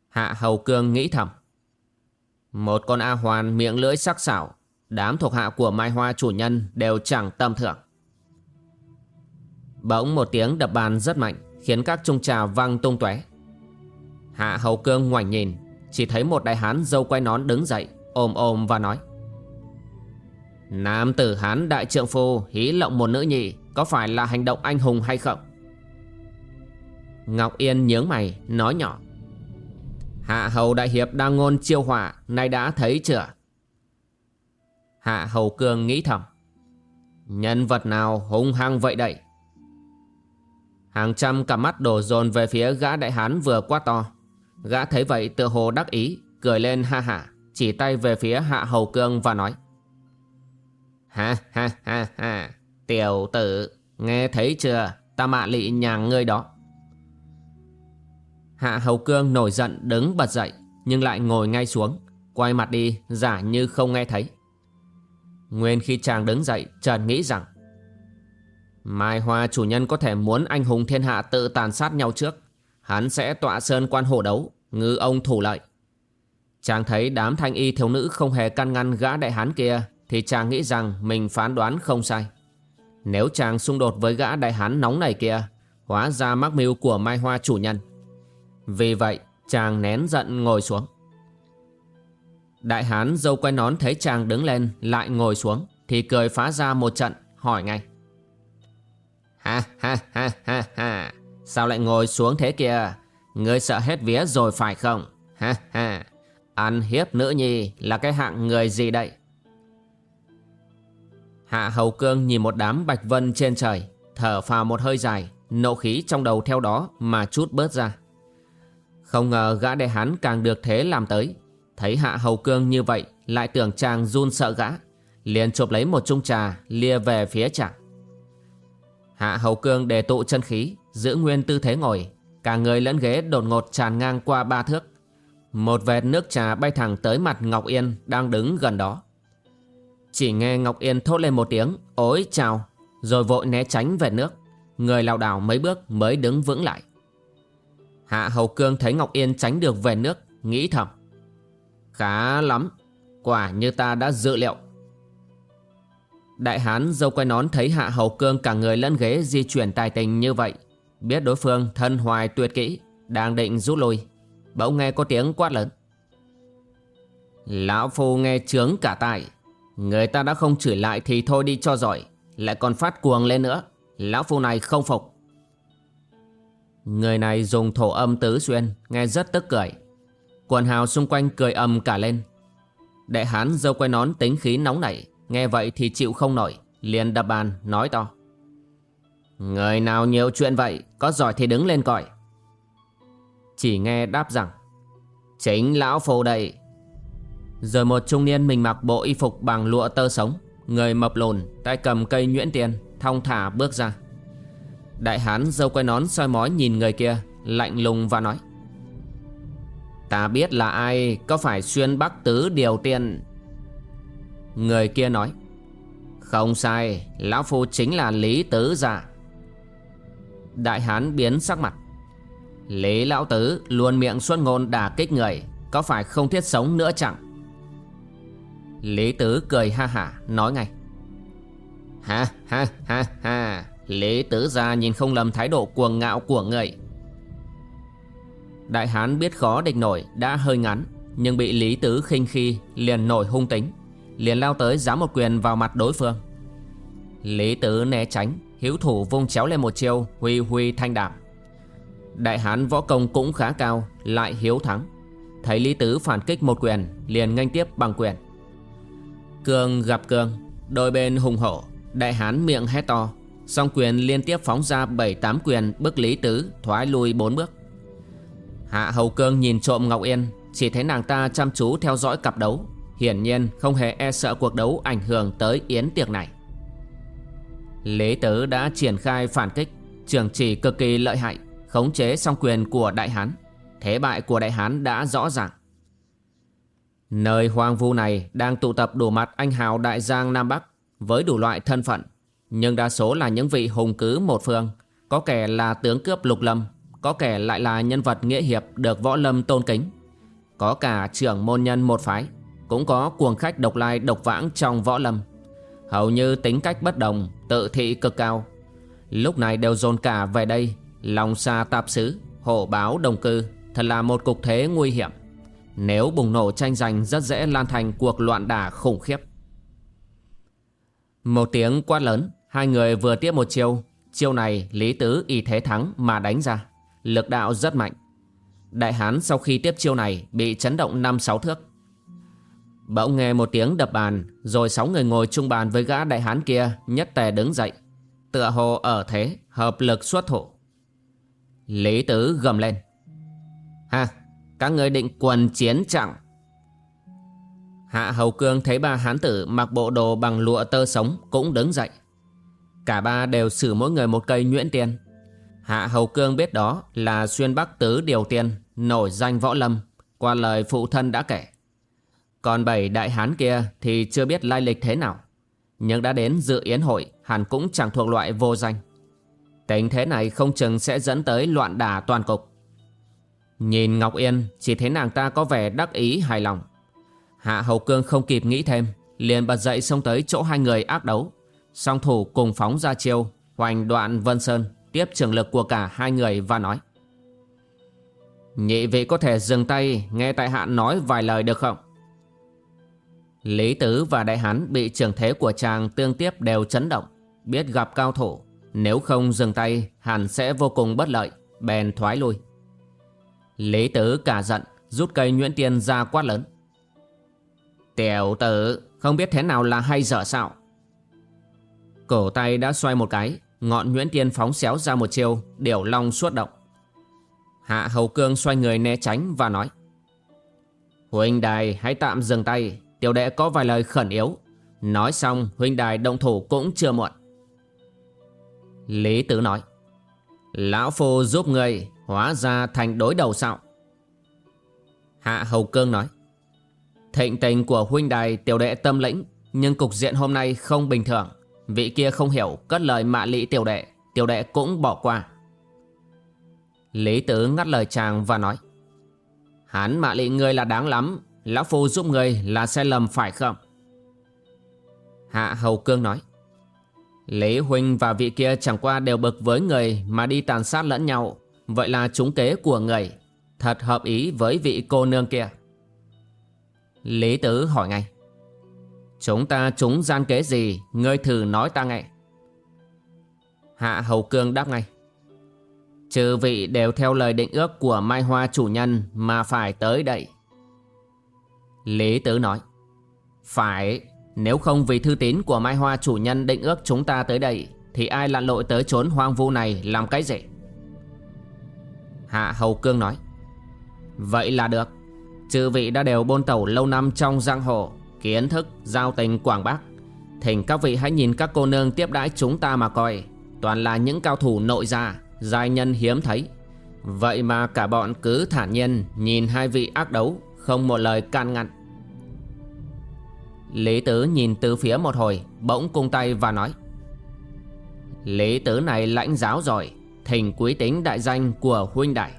Hạ hầu cương nghĩ thầm. Một con A hoàn miệng lưỡi sắc sảo, Đám thuộc hạ của Mai Hoa chủ nhân đều chẳng tâm thượng Bỗng một tiếng đập bàn rất mạnh, Khiến các trung trà văng tung tóe. Hạ hầu cương ngoảnh nhìn, Chỉ thấy một đại hán dâu quay nón đứng dậy, Ôm ôm và nói. Nam tử hán đại trượng phu Hí lộng một nữ nhị Có phải là hành động anh hùng hay không? Ngọc Yên nhướng mày Nói nhỏ. Hạ hầu đại hiệp đang ngôn chiêu hỏa Nay đã thấy chưa? Hạ hầu cương nghĩ thầm. Nhân vật nào hung hăng vậy đây? Hàng trăm cặp mắt đổ dồn về phía gã đại hán vừa quá to. Gã thấy vậy tự hồ đắc ý, cười lên ha hả, chỉ tay về phía hạ hầu cương và nói. Ha ha ha ha, tiểu tử, nghe thấy chưa, ta mạ lị nhà ngươi đó. Hạ hầu cương nổi giận đứng bật dậy, nhưng lại ngồi ngay xuống, quay mặt đi giả như không nghe thấy. Nguyên khi chàng đứng dậy, trần nghĩ rằng Mai Hoa chủ nhân có thể muốn anh hùng thiên hạ tự tàn sát nhau trước. Hắn sẽ tọa sơn quan hổ đấu, ngư ông thủ lợi. Chàng thấy đám thanh y thiếu nữ không hề căn ngăn gã đại hán kia thì chàng nghĩ rằng mình phán đoán không sai. Nếu chàng xung đột với gã đại hán nóng này kia, hóa ra mắc mưu của Mai Hoa chủ nhân. Vì vậy, chàng nén giận ngồi xuống. Đại hán dâu quay nón thấy chàng đứng lên lại ngồi xuống thì cười phá ra một trận, hỏi ngay. Ha ha ha ha ha. Sao lại ngồi xuống thế kia? Ngươi sợ hết vía rồi phải không? Ha ha. Ăn hiếp nữ nhi là cái hạng người gì đây? Hạ Hầu Cương nhìn một đám bạch vân trên trời, thở phào một hơi dài, nộ khí trong đầu theo đó mà chút bớt ra. Không ngờ gã đệ hán càng được thế làm tới, thấy Hạ Hầu Cương như vậy lại tưởng chàng run sợ gã, liền chụp lấy một chung trà lia về phía chàng. Hạ Hầu Cương đề tụ chân khí, giữ nguyên tư thế ngồi, cả người lẫn ghế đột ngột tràn ngang qua ba thước. Một vệt nước trà bay thẳng tới mặt Ngọc Yên đang đứng gần đó. Chỉ nghe Ngọc Yên thốt lên một tiếng, ối chào, rồi vội né tránh về nước. Người lảo đảo mấy bước mới đứng vững lại. Hạ Hầu Cương thấy Ngọc Yên tránh được về nước, nghĩ thầm. Khá lắm, quả như ta đã dự liệu. Đại hán dâu quay nón thấy hạ hầu cương cả người lẫn ghế di chuyển tài tình như vậy Biết đối phương thân hoài tuyệt kỹ Đang định rút lui Bỗng nghe có tiếng quát lớn Lão Phu nghe trướng cả tài Người ta đã không chửi lại thì thôi đi cho giỏi. Lại còn phát cuồng lên nữa. Lão Phu này không phục. Người này dùng thổ âm tứ xuyên, Nghe rất tức cười. Quần hào xung quanh cười ầm cả lên. Đệ hán dâu quay nón tính khí nóng nảy, Nghe vậy thì chịu không nổi, liền đập bàn, nói to. Người nào nhiều chuyện vậy, Có giỏi thì đứng lên coi. Chỉ nghe đáp rằng, Chính lão phù đây rồi một trung niên mình mặc bộ y phục bằng lụa tơ sống, Người mập lùn, Tay cầm cây nhuyễn tiền, Thong thả bước ra. Đại hán dâu quay nón soi mói nhìn người kia, Lạnh lùng và nói, Ta biết là ai, Có phải xuyên bắc tứ điều tiên? Người kia nói, Không sai, Lão Phu chính là Lý Tứ Giả Đại hán biến sắc mặt, Lý Lão Tứ luôn miệng xuân ngôn đả kích người, Có phải không thiết sống nữa chẳng? Lý Tứ cười ha hả, nói ngay. Ha ha ha ha Lý Tứ ra nhìn không lầm thái độ cuồng ngạo của người. Đại hán biết khó địch nổi, đã hơi ngắn, Nhưng bị Lý Tứ khinh khi liền nổi hung tính, Liền lao tới giáng một quyền vào mặt đối phương. Lý Tứ né tránh, Hiếu thủ vung chéo lên một chiêu, Huy huy thanh đảm Đại hán võ công cũng khá cao, Lại hiếu thắng. Thấy Lý Tứ phản kích một quyền, Liền nghênh tiếp bằng quyền cường gặp cường, Đôi bên hùng hổ, Đại hán miệng hét to. Song quyền liên tiếp phóng ra 7-8 quyền bức Lý Tứ, thoái lui 4 bước. Hạ Hầu Cương nhìn trộm Ngọc Yên, Chỉ thấy nàng ta chăm chú theo dõi cặp đấu. Hiển nhiên không hề e sợ cuộc đấu ảnh hưởng tới yến tiệc này. Lý Tứ đã triển khai phản kích Trường chỉ cực kỳ lợi hại, Khống chế song quyền của Đại Hán. Thế bại của Đại Hán đã rõ ràng. Nơi hoang vu này đang tụ tập đủ mặt anh hào Đại Giang Nam Bắc Với đủ loại thân phận, Nhưng đa số là những vị hùng cứ một phương, Có kẻ là tướng cướp lục lâm, Có kẻ lại là nhân vật nghĩa hiệp được võ lâm tôn kính. Có cả trưởng môn nhân một phái, Cũng có cuồng khách độc lai độc vãng trong võ lâm. Hầu như tính cách bất đồng, Tự thị cực cao. Lúc này đều dồn cả về đây, Lòng xa tạp xứ hộ báo đồng cư, Thật là một cục thế nguy hiểm. Nếu bùng nổ tranh giành, rất dễ lan thành cuộc loạn đả khủng khiếp. Một tiếng quát lớn, Hai người vừa tiếp một chiêu. Chiêu này, Lý Tứ, y thế thắng mà đánh ra. Lực đạo rất mạnh. Đại hán sau khi tiếp chiêu này Bị chấn động 5-6 thước. Bỗng nghe một tiếng đập bàn, Rồi sáu người ngồi chung bàn với gã đại hán kia, Nhất tề đứng dậy. Tựa hồ ở thế, hợp lực xuất thủ. Lý Tứ gầm lên. Ha các người định quần chiến chẳng Hạ Hầu Cương thấy ba hán tử mặc bộ đồ bằng lụa tơ sống cũng đứng dậy. Cả ba đều xử mỗi người một cây nhuyễn tiền. Hạ Hầu Cương biết đó là xuyên bắc tứ điều tiên, nổi danh võ lâm, qua lời phụ thân đã kể. Còn bảy đại hán kia thì chưa biết lai lịch thế nào. Nhưng đã đến dự yến hội hẳn cũng chẳng thuộc loại vô danh. Tình thế này không chừng sẽ dẫn tới loạn đả toàn cục. Nhìn Ngọc Yên chỉ thấy nàng ta có vẻ đắc ý hài lòng. Hạ Hầu Cương không kịp nghĩ thêm, liền bật dậy xông tới chỗ hai người ác đấu. Song thủ cùng phóng ra chiêu, hoành đoạn Vân Sơn, tiếp trường lực của cả hai người và nói. Nhị vị có thể dừng tay nghe tại hạ nói vài lời được không? Lý Tứ và Đại Hán bị trường thế của chàng tương tiếp đều chấn động, biết gặp cao thủ, nếu không dừng tay hẳn sẽ vô cùng bất lợi, bèn thoái lui. Lý Tứ cả giận, rút cây nhuyễn tiên ra quát lớn. Tiểu tử, không biết thế nào là hay dở sao? Cổ tay đã xoay một cái, ngọn nhuyễn tiên phóng xéo ra một chiêu, điểu long suốt động. Hạ Hầu Cương xoay người né tránh và nói. Huynh đài hãy tạm dừng tay, Tiểu đệ có vài lời khẩn yếu Nói xong huynh đài động thủ cũng chưa muộn Lý Tử nói Lão Phu giúp người Hóa ra thành đối đầu sao Hạ Hầu Cương nói, Thịnh tình của huynh đài tiểu đệ tâm lĩnh, Nhưng cục diện hôm nay không bình thường Vị kia không hiểu Cất lời mạ lị tiểu đệ Tiểu đệ cũng bỏ qua Lý Tứ ngắt lời chàng và nói, Hán mạ lị ngươi là đáng lắm, Lão Phu giúp người là sai lầm phải không? Hạ Hầu Cương nói, Lý Huynh và vị kia chẳng qua đều bực với người mà đi tàn sát lẫn nhau. Vậy là trúng kế của người. Thật hợp ý với vị cô nương kia. Lý Tứ hỏi ngay. Chúng ta trúng gian kế gì, ngươi thử nói ta nghe. Hạ Hầu Cương đáp ngay. Trừ vị đều theo lời định ước của Mai Hoa chủ nhân mà phải tới đây. Lý Tứ nói. Phải, nếu không vì thư tín của Mai Hoa chủ nhân định ước chúng ta tới đây Thì ai lặn lội tới trốn hoang vu này làm cái gì Hạ Hầu Cương nói. Vậy là được. Chư vị đã đều bôn tẩu lâu năm trong giang hồ Kiến thức, giao tình Quảng Bắc Thỉnh các vị hãy nhìn các cô nương tiếp đãi chúng ta mà coi. Toàn là những cao thủ nội gia Giai nhân hiếm thấy. Vậy mà cả bọn cứ thản nhiên Nhìn hai vị ác đấu Không một lời can ngăn. Lý Tứ nhìn từ phía một hồi Bỗng cung tay và nói. Lý Tứ này lãnh giáo rồi Thỉnh quý tính đại danh của huynh đại.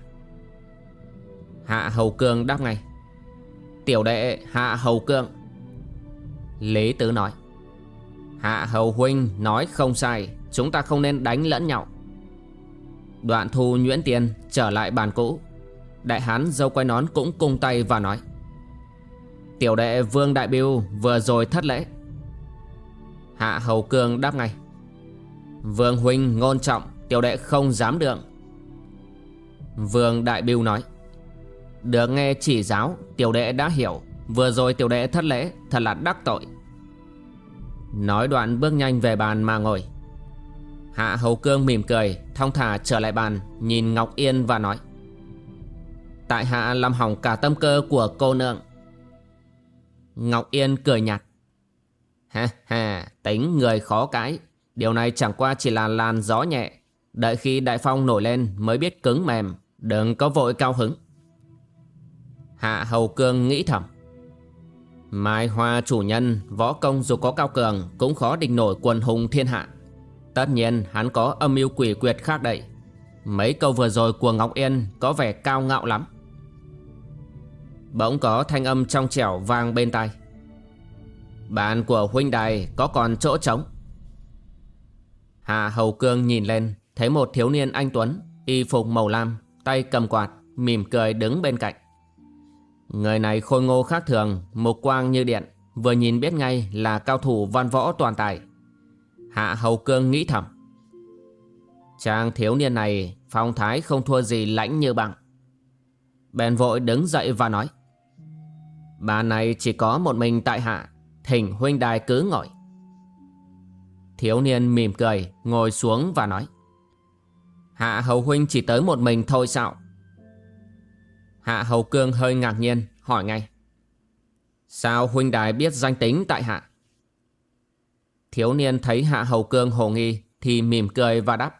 Hạ Hầu Cương đáp ngay. Tiểu đệ Hạ Hầu Cương. Lý Tứ nói. Hạ Hầu Huynh nói không sai, Chúng ta không nên đánh lẫn nhau. Đoạn thu nhuyễn tiền trở lại bàn cũ. Đại hán dâu quay nón cũng cung tay và nói. Tiểu đệ Vương Đại Biêu vừa rồi thất lễ. Hạ Hầu Cương đáp ngay. Vương Huynh ngôn trọng. Tiểu đệ không dám đượng Vương Đại Biêu nói Được nghe chỉ giáo Tiểu đệ đã hiểu Vừa rồi tiểu đệ thất lễ Thật là đắc tội Nói đoạn bước nhanh về bàn mà ngồi Hạ Hầu Cương mỉm cười Thong thả trở lại bàn Nhìn Ngọc Yên và nói Tại hạ làm hỏng cả tâm cơ của cô nương Ngọc Yên cười nhạt. Ha ha, tính người khó cãi. Điều này chẳng qua chỉ là làn gió nhẹ. Đợi khi đại phong nổi lên mới biết cứng mềm. Đừng có vội cao hứng. Hạ Hầu Cương nghĩ thầm. Mai Hoa chủ nhân, võ công dù có cao cường cũng khó địch nổi quần hùng thiên hạ. Tất nhiên hắn có âm mưu quỷ quyệt khác đậy. Mấy câu vừa rồi của Ngọc Yên có vẻ cao ngạo lắm. Bỗng có thanh âm trong trẻo vang bên tai Bàn của huynh đài có còn chỗ trống Hạ Hầu Cương nhìn lên Thấy một thiếu niên anh Tuấn, Y phục màu lam, Tay cầm quạt, Mỉm cười đứng bên cạnh. Người này khôi ngô khác thường, Mục quang như điện, Vừa nhìn biết ngay là cao thủ văn võ toàn tài. Hạ Hầu Cương nghĩ thầm. Chàng thiếu niên này Phong thái không thua gì lãnh như bằng Bèn vội đứng dậy và nói. Bà này chỉ có một mình tại hạ, Thỉnh huynh đài cứ ngồi. Thiếu niên mỉm cười, Ngồi xuống và nói. Hạ hầu huynh chỉ tới một mình thôi sao Hạ hầu cương hơi ngạc nhiên Hỏi ngay Sao huynh đài biết danh tính tại hạ Thiếu niên thấy hạ hầu cương hồ nghi Thì mỉm cười và đáp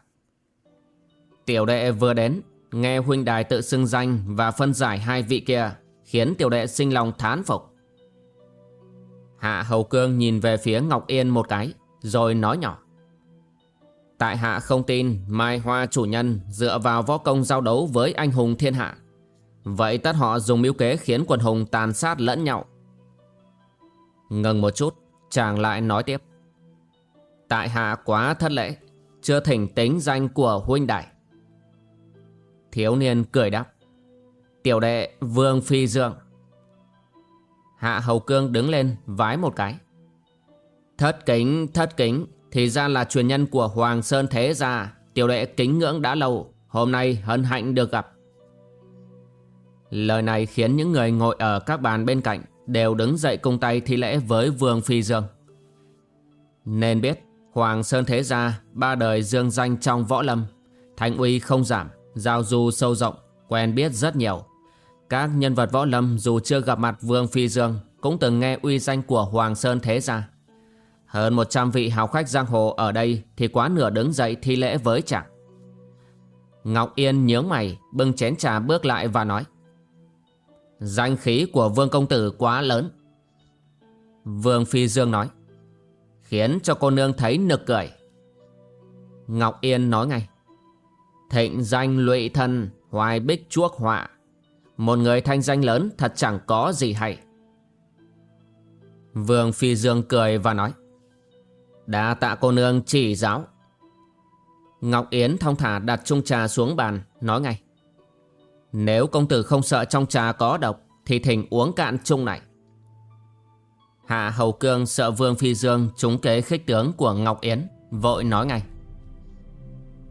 Tiểu đệ vừa đến Nghe huynh đài tự xưng danh Và phân giải hai vị kia khiến tiểu đệ sinh lòng thán phục. Hạ Hầu Cương nhìn về phía Ngọc Yên một cái, rồi nói nhỏ. Tại hạ không tin Mai Hoa chủ nhân dựa vào võ công giao đấu với anh hùng thiên hạ. Vậy tất họ dùng mưu kế khiến quần hùng tàn sát lẫn nhau. Ngừng một chút, chàng lại nói tiếp. Tại hạ quá thất lễ, chưa thỉnh tính danh của huynh đại. Thiếu niên cười đáp. Tiểu đệ Vương Phi Dương Hạ Hầu Cương đứng lên vái một cái Thất kính, thất kính thì ra là truyền nhân của Hoàng Sơn Thế Gia, Tiểu đệ kính ngưỡng đã lâu, Hôm nay hân hạnh được gặp. Lời này khiến những người ngồi ở các bàn bên cạnh Đều đứng dậy cung tay thi lễ với Vương Phi Dương. Nên biết, Hoàng Sơn Thế Gia, Ba đời dương danh trong võ lâm, Thanh uy không giảm, Giao du sâu rộng, Quen biết rất nhiều. Các nhân vật võ lâm dù chưa gặp mặt Vương Phi Dương cũng từng nghe uy danh của Hoàng Sơn Thế Gia. Hơn 100 vị hào khách giang hồ ở đây thì quá nửa đứng dậy thi lễ với chàng. Ngọc Yên nhướng mày, bưng chén trà bước lại và nói. Danh khí của Vương Công Tử quá lớn. Vương Phi Dương nói. Khiến cho cô nương thấy nực cười. Ngọc Yên nói ngay. Thịnh danh lụy thân, hoài bích chuốc họa, một người thanh danh lớn thật chẳng có gì hay Vương Phi Dương cười và nói Đa tạ cô nương chỉ giáo. Ngọc Yến thong thả đặt chung trà xuống bàn, Nói ngay. Nếu công tử không sợ trong trà có độc, Thì thỉnh uống cạn chung này. Hạ Hầu Cương sợ Vương Phi Dương trúng kế khích tướng của Ngọc Yến, Vội nói ngay.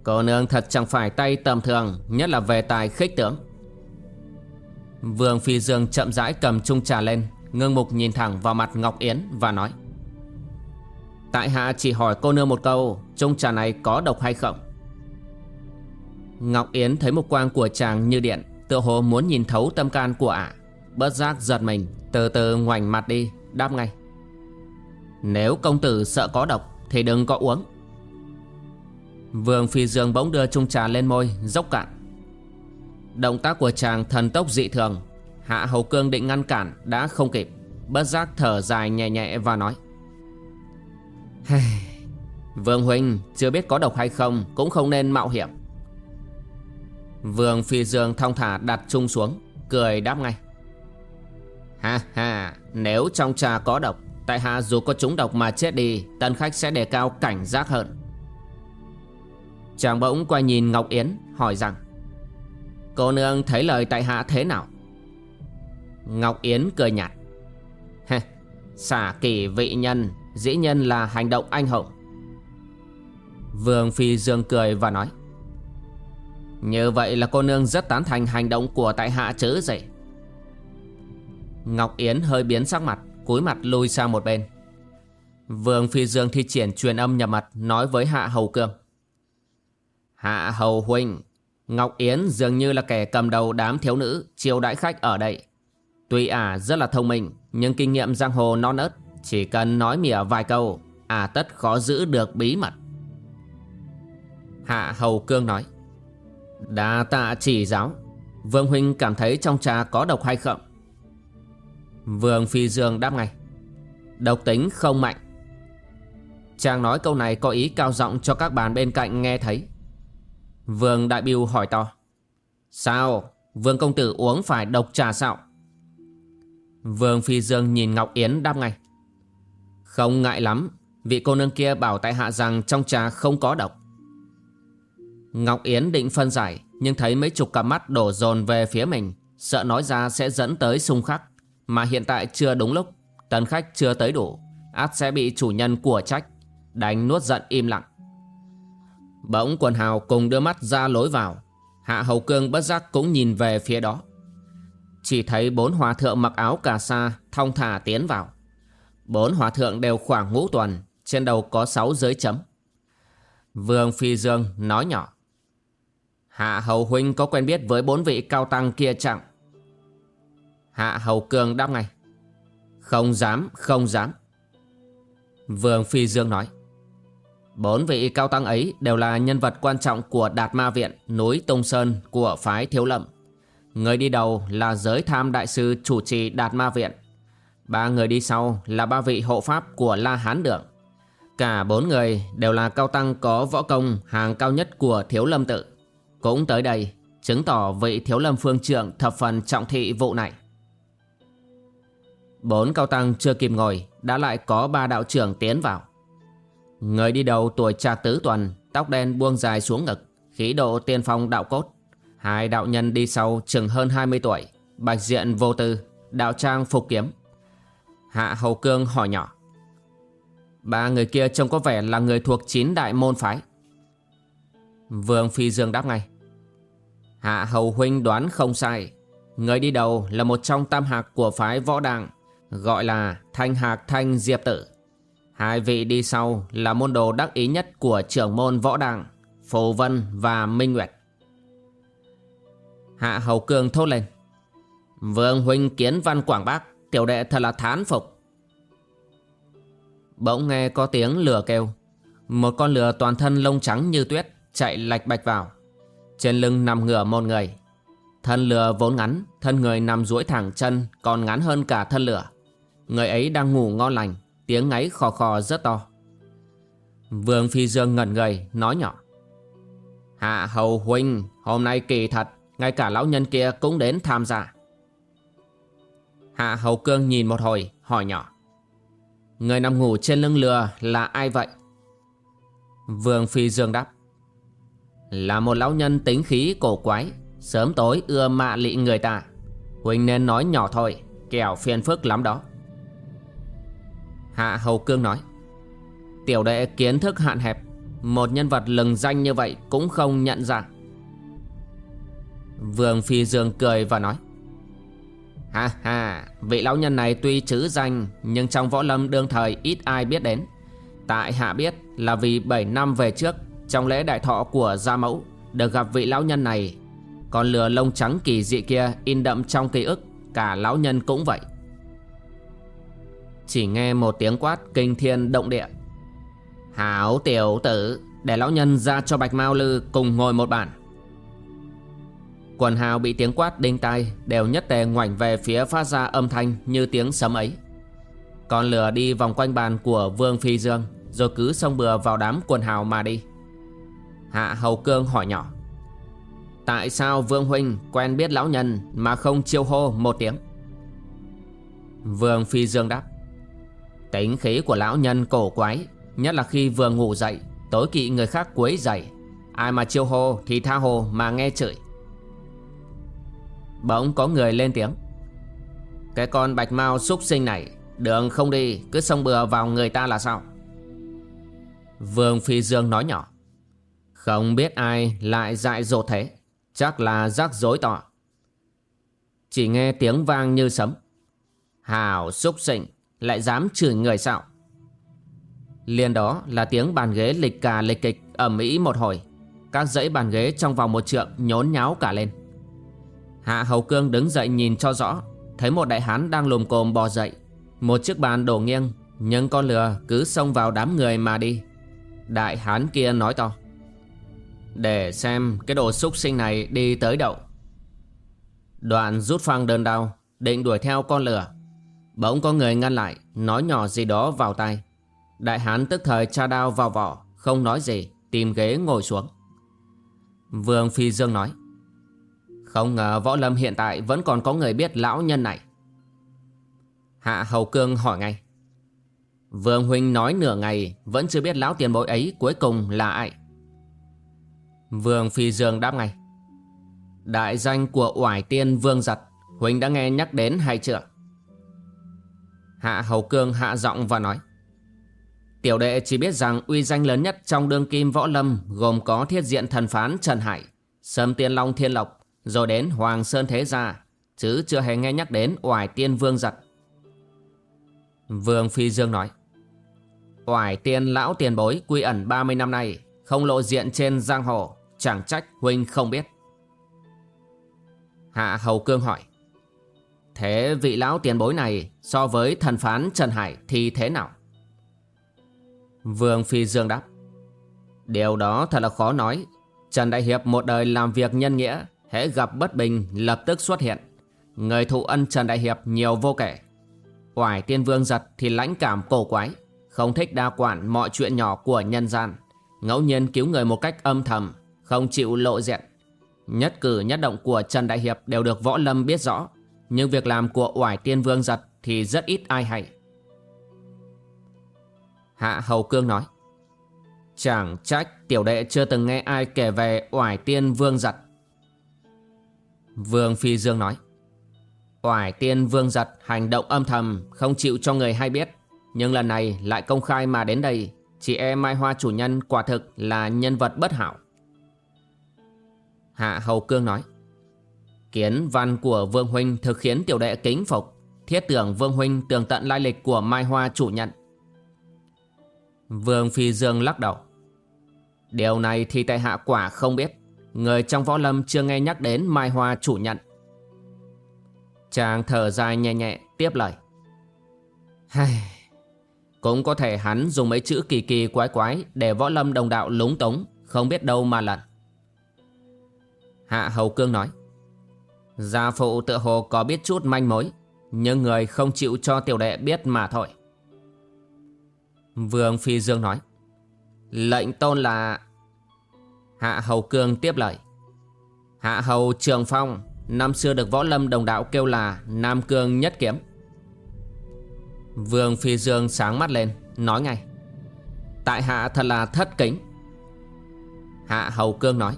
Cô nương thật chẳng phải tay tầm thường, Nhất là về tài khích tướng. Vương Phi Dương chậm rãi cầm chung trà lên, Ngưng mục nhìn thẳng vào mặt Ngọc Yến và nói. Tại hạ chỉ hỏi cô nương một câu Chung trà này có độc hay không? Ngọc Yến thấy một quang của chàng như điện, Tựa hồ muốn nhìn thấu tâm can của ả Bất giác giật mình, Từ từ ngoảnh mặt đi, Đáp ngay. Nếu công tử sợ có độc, Thì đừng có uống. Vương Phi Dương bỗng đưa chung trà lên môi, Dốc cạn. Động tác của chàng thần tốc dị thường. Hạ Hầu Cương định ngăn cản, Đã không kịp. Bất giác thở dài nhẹ nhẹ và nói. Vương Huynh chưa biết có độc hay không Cũng không nên mạo hiểm. Vương Phi Dương thong thả đặt chung xuống Cười đáp ngay. Ha ha Nếu trong trà có độc Tại hạ dù có trúng độc mà chết đi Tân khách sẽ đề cao cảnh giác hơn. Chàng bỗng quay nhìn Ngọc Yến Hỏi rằng Cô nương thấy lời tại hạ thế nào? Ngọc Yến cười nhạt Heh, Xả kỳ vị nhân Dĩ nhân là hành động anh hùng. Vương Phi Dương cười và nói, Như vậy là cô nương rất tán thành hành động của tại hạ chứ gì? Ngọc Yến hơi biến sắc mặt, cúi mặt lui sang một bên. Vương Phi Dương thi triển truyền âm nhập mặt Nói với Hạ Hầu Cương, Hạ Hầu Huynh, Ngọc Yến dường như là kẻ cầm đầu đám thiếu nữ Chiêu đãi khách ở đây. Tuy ả rất là thông minh, Nhưng kinh nghiệm giang hồ non ớt chỉ cần nói mỉa vài câu à tất khó giữ được bí mật. Hạ Hầu Cương nói, Đa tạ chỉ giáo. Vương Huynh cảm thấy trong trà có độc hay không? Vương Phi Dương đáp ngay, Độc tính không mạnh. Chàng nói câu này có ý cao giọng cho các bàn bên cạnh nghe thấy. Vương Đại Biêu hỏi to, Sao? Vương Công Tử uống phải độc trà sao? Vương Phi Dương nhìn Ngọc Yến đáp ngay không ngại lắm. Vị cô nương kia bảo tại hạ rằng trong trà không có độc. Ngọc Yến định phân giải, Nhưng thấy mấy chục cặp mắt đổ dồn về phía mình, Sợ nói ra sẽ dẫn tới xung khắc. Mà hiện tại chưa đúng lúc Tần khách chưa tới đủ, át sẽ bị chủ nhân của trách, Đánh nuốt giận im lặng. Bỗng quần hào cùng đưa mắt ra lối vào, Hạ Hầu Cương bất giác cũng nhìn về phía đó. Chỉ thấy bốn hòa thượng mặc áo cà sa Thong thả tiến vào. Bốn hòa thượng đều khoảng ngũ tuần Trên đầu có sáu giới chấm Vương Phi Dương nói nhỏ Hạ Hầu Huynh có quen biết với bốn vị cao tăng kia chẳng Hạ Hầu cường đáp ngay Không dám, không dám Vương Phi Dương nói Bốn vị cao tăng ấy đều là nhân vật quan trọng của Đạt Ma Viện, núi Tông Sơn của phái Thiếu Lâm. Người đi đầu là giới tham đại sư chủ trì Đạt Ma Viện. Ba người đi sau là ba vị hộ pháp của La Hán Đường. Cả bốn người đều là cao tăng có võ công hàng cao nhất của Thiếu Lâm tự. Cũng tới đây, chứng tỏ vị Thiếu Lâm phương trượng thập phần trọng thị vụ này. Bốn cao tăng chưa kịp ngồi, đã lại có ba đạo trưởng tiến vào. Người đi đầu tuổi trạc tứ tuần Tóc đen buông dài xuống ngực Khí độ tiên phong đạo cốt Hai đạo nhân đi sau chừng hơn 20 tuổi Bạch diện vô tư Đạo trang phục kiếm Hạ Hầu Cương hỏi nhỏ. Ba người kia trông có vẻ là người thuộc chín đại môn phái. Vương Phi Dương đáp ngay. Hạ Hầu Huynh đoán không sai. Người đi đầu là một trong tam hạc của phái võ đàng Gọi là Thanh Hạc Thanh Diệp Tử. Hai vị đi sau là môn đồ đắc ý nhất của trưởng môn võ đàng, Phù Vân và Minh Nguyệt. Hạ Hầu Cương thốt lên. Vương huynh kiến văn Quảng Bắc, tiểu đệ thật là thán phục. Bỗng nghe có tiếng lửa kêu. Một con lửa toàn thân lông trắng như tuyết chạy lạch bạch vào. Trên lưng nằm ngửa một người. Thân lửa vốn ngắn, thân người nằm duỗi thẳng chân còn ngắn hơn cả thân lửa. Người ấy đang ngủ ngon lành Tiếng ngáy khò khò rất to Vương Phi Dương ngẩn người nói nhỏ Hạ hầu huynh Hôm nay kỳ thật Ngay cả lão nhân kia cũng đến tham gia Hạ hầu cương nhìn một hồi, Hỏi nhỏ. Người nằm ngủ trên lưng lừa là ai vậy? Vương Phi Dương đáp. Là một lão nhân tính khí cổ quái, Sớm tối ưa mạ lị người ta. Huynh nên nói nhỏ thôi, Kẻo phiền phức lắm đó. Hạ Hầu Cương nói. Tiểu đệ kiến thức hạn hẹp, Một nhân vật lừng danh như vậy Cũng không nhận ra. Vương Phi Dương cười và nói. Ha ha. Vị lão nhân này tuy chữ danh, Nhưng trong võ lâm đương thời ít ai biết đến. Tại hạ biết là vì 7 năm về trước, Trong lễ đại thọ của Gia Mẫu, Được gặp vị lão nhân này, Còn lừa lông trắng kỳ dị kia In đậm trong ký ức, Cả lão nhân cũng vậy. Chỉ nghe một tiếng quát kinh thiên động địa. Hảo tiểu tử, Để lão nhân ra cho Bạch Mao Lư cùng ngồi một bàn. Quần hào bị tiếng quát đinh tai, Đều nhất tề ngoảnh về phía phát ra âm thanh như tiếng sấm ấy. Con lửa đi vòng quanh bàn của Vương Phi Dương, Rồi cứ xông bừa vào đám quần hào mà đi. Hạ Hầu Cương hỏi nhỏ, Tại sao Vương Huynh quen biết lão nhân Mà không chiêu hô một tiếng? Vương Phi Dương đáp, Tính khí của lão nhân cổ quái, Nhất là khi vừa ngủ dậy, Tối kỵ người khác quấy dậy. Ai mà chiêu hô thì tha hồ mà nghe chửi. Bỗng có người lên tiếng. Cái con bạch mau xúc sinh này, Đường không đi, Cứ xông bừa vào người ta là sao? Vương Phi Dương nói nhỏ. Không biết ai lại dại dột thế, Chắc là rắc rối tỏ Chỉ nghe tiếng vang như sấm. Hào xúc sinh, Lại dám chửi người sao? Liền đó là tiếng bàn ghế lịch cà lịch kịch ầm mỹ một hồi. Các dãy bàn ghế trong vòng một trượng nhốn nháo cả lên. Hạ Hầu Cương đứng dậy nhìn cho rõ Thấy một đại hán đang lùm cồm bò dậy. Một chiếc bàn đổ nghiêng Nhưng con lừa cứ xông vào đám người mà đi. Đại hán kia nói to Để xem cái đồ xúc sinh này đi tới đậu Đoạn rút phăng đơn đao Định đuổi theo con lửa, Bỗng có người ngăn lại Nói nhỏ gì đó vào tay Đại hán tức thời tra đao vào vỏ Không nói gì Tìm ghế ngồi xuống. Vương Phi Dương nói không ngờ võ lâm hiện tại vẫn còn có người biết lão nhân này. Hạ Hầu Cương hỏi ngay. Vương Huynh nói nửa ngày, Vẫn chưa biết lão tiền bối ấy cuối cùng là ai. Vương Phi Dương đáp ngay. Đại danh của Oải Tiên Vương Giật, Huynh đã nghe nhắc đến hay chưa? Hạ Hầu Cương hạ giọng và nói. Tiểu đệ chỉ biết rằng uy danh lớn nhất trong đương kim võ lâm Gồm có thiết diện thần phán Trần Hải, Sâm Tiên Long Thiên Lộc rồi đến Hoàng Sơn Thế Gia, Chứ chưa hề nghe nhắc đến Oải Tiên Vương Giật. Vương Phi Dương nói, Oải Tiên lão tiền bối quy ẩn 30 năm nay, Không lộ diện trên giang hồ, Chẳng trách huynh không biết. Hạ Hầu Cương hỏi, Thế vị lão tiền bối này So với thần phán Trần Hải thì thế nào? Vương Phi Dương đáp, Điều đó thật là khó nói. Trần Đại Hiệp một đời làm việc nhân nghĩa hễ gặp bất bình, lập tức xuất hiện. Người thụ ân Trần Đại Hiệp nhiều vô kể. Oải tiên vương giật thì lãnh cảm cổ quái, Không thích đa quản mọi chuyện nhỏ của nhân gian. Ngẫu nhiên cứu người một cách âm thầm, Không chịu lộ diện. Nhất cử nhất động của Trần Đại Hiệp đều được võ lâm biết rõ, Nhưng việc làm của Oải Tiên Vương giật thì rất ít ai hay. Hạ Hầu Cương nói, Chẳng trách tiểu đệ chưa từng nghe ai kể về Oải Tiên Vương giật. Vương Phi Dương nói. Oải tiên vương giật hành động âm thầm, Không chịu cho người hay biết. Nhưng lần này lại công khai mà đến đây, Chị em Mai Hoa chủ nhân quả thực là nhân vật bất hảo. Hạ Hầu Cương nói. Kiến văn của Vương Huynh thực khiến tiểu đệ kính phục. Thiết tưởng Vương Huynh tường tận lai lịch của Mai Hoa chủ nhận Vương Phi Dương lắc đầu. Điều này thì tại hạ quả không biết. Người trong võ lâm chưa nghe nhắc đến Mai Hoa chủ nhận Chàng thở dài nhẹ nhẹ, tiếp lời. Hay... Cũng có thể hắn dùng mấy chữ kỳ kỳ quái quái Để võ lâm đồng đạo lúng túng, Không biết đâu mà lận Hạ Hầu Cương nói, Gia phụ tự hồ có biết chút manh mối, Nhưng người không chịu cho tiểu đệ biết mà thôi. Vương Phi Dương nói, Lệnh tôn là Hạ Hầu Cương tiếp lời. Hạ Hầu Trường Phong Năm xưa được võ lâm đồng đạo kêu là Nam Cương Nhất Kiếm. Vương Phi Dương sáng mắt lên Nói ngay. Tại hạ thật là thất kính. Hạ Hầu Cương nói.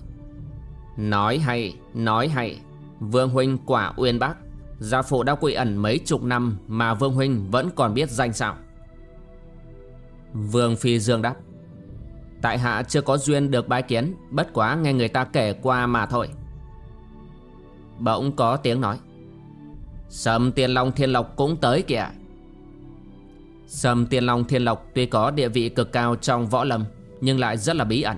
Nói hay, nói hay Vương Huynh quả uyên bác. Gia phụ đã quỷ ẩn mấy chục năm Mà Vương Huynh vẫn còn biết danh sao. Vương Phi Dương đáp. Tại hạ chưa có duyên được bái kiến, Bất quá nghe người ta kể qua mà thôi. Bỗng có tiếng nói. Sầm Tiên Long Thiên Lộc cũng tới kìa. Sầm Tiên Long Thiên Lộc tuy có địa vị cực cao trong võ lâm, Nhưng lại rất là bí ẩn.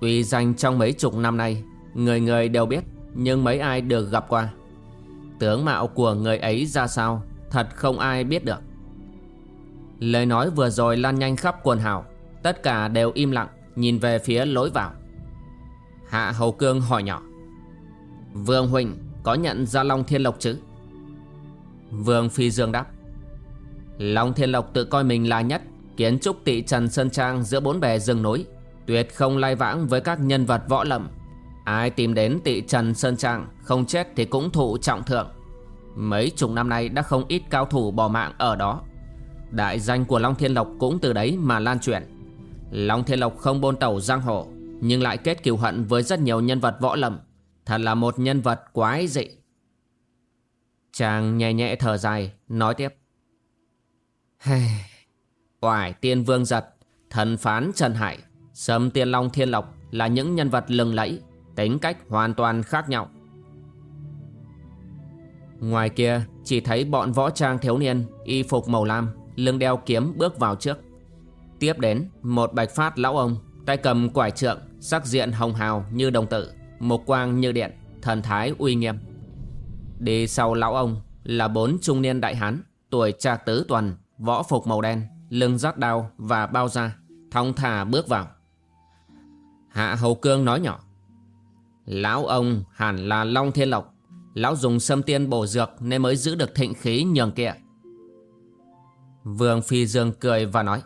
Tuy danh trong mấy chục năm nay, Người người đều biết, Nhưng mấy ai được gặp qua? Tướng mạo của người ấy ra sao, Thật không ai biết được. Lời nói vừa rồi lan nhanh khắp quần hào. Tất cả đều im lặng, Nhìn về phía lối vào. Hạ Hầu Cương hỏi nhỏ. Vương Huỳnh có nhận ra Long Thiên Lộc chứ? Vương Phi Dương đáp. Long Thiên Lộc tự coi mình là nhất, Kiến trúc tị trần sơn trang giữa bốn bề rừng núi, Tuyệt không lai vãng với các nhân vật võ lầm Ai tìm đến tị trần sơn trang Không chết thì cũng thụ trọng thượng Mấy chục năm nay đã không ít cao thủ bỏ mạng ở đó. Đại danh của Long Thiên Lộc cũng từ đấy mà lan truyền. Long Thiên Lộc không bôn tẩu giang hồ, Nhưng lại kết kiều hận với rất nhiều nhân vật võ lầm Thật là một nhân vật quái dị. Chàng nhẹ nhẹ thở dài, Nói tiếp. Oải tiên vương giật, Thần phán Trần Hải Sâm tiên long thiên lộc Là những nhân vật lừng lẫy, Tính cách hoàn toàn khác nhau. Ngoài kia, chỉ thấy bọn võ trang thiếu niên Y phục màu lam, Lưng đeo kiếm bước vào trước. Tiếp đến, một bạch phát lão ông, Tay cầm quải trượng, Sắc diện hồng hào như đồng tử Một quang như điện, Thần thái uy nghiêm. Đi sau lão ông là bốn trung niên đại hán, Tuổi trạc tứ tuần, Võ phục màu đen, Lưng rát đao và bao da, Thong thả bước vào. Hạ Hầu Cương nói nhỏ, Lão ông hẳn là Long Thiên Lộc, Lão dùng sâm tiên bổ dược Nên mới giữ được thịnh khí nhường kia. Vương Phi Dương cười và nói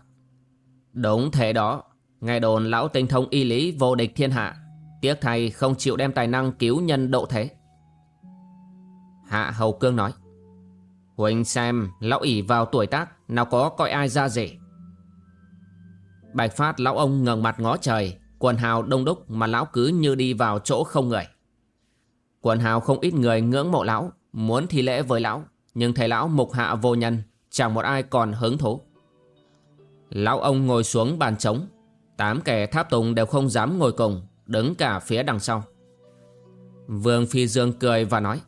Đúng thế đó. Nghe đồn lão tinh thông y lý vô địch thiên hạ. Tiếc thay không chịu đem tài năng cứu nhân độ thế. Hạ Hầu Cương nói. Huỳnh xem lão ỉ vào tuổi tác, Nào có coi ai ra gì Bạch Phát lão ông ngẩng mặt ngó trời, Quần hào đông đúc mà lão cứ như đi vào chỗ không người. Quần hào không ít người ngưỡng mộ lão, Muốn thi lễ với lão, Nhưng thấy lão mục hạ vô nhân, Chẳng một ai còn hứng thú. Lão ông ngồi xuống bàn trống. Tám kẻ tháp tùng đều không dám ngồi cùng, Đứng cả phía đằng sau. Vương Phi Dương cười và nói,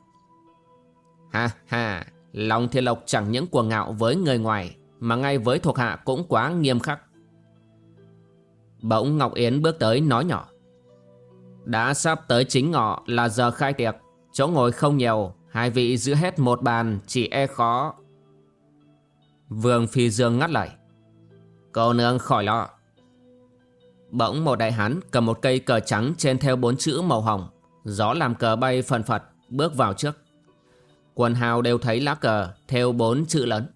Ha ha, Long Thiên Lộc chẳng những cuồng ngạo với người ngoài, Mà ngay với thuộc hạ cũng quá nghiêm khắc. Bỗng Ngọc Yến bước tới nói nhỏ, Đã sắp tới chính ngọ là giờ khai tiệc, Chỗ ngồi không nhiều, Hai vị giữ hết một bàn, chỉ e khó. Vương Phi Dương ngắt lời Cô nương khỏi lo. Bỗng một đại hán cầm một cây cờ trắng trên theo bốn chữ màu hồng. Gió làm cờ bay phần phật, bước vào trước. Quần hào đều thấy lá cờ theo bốn chữ lớn.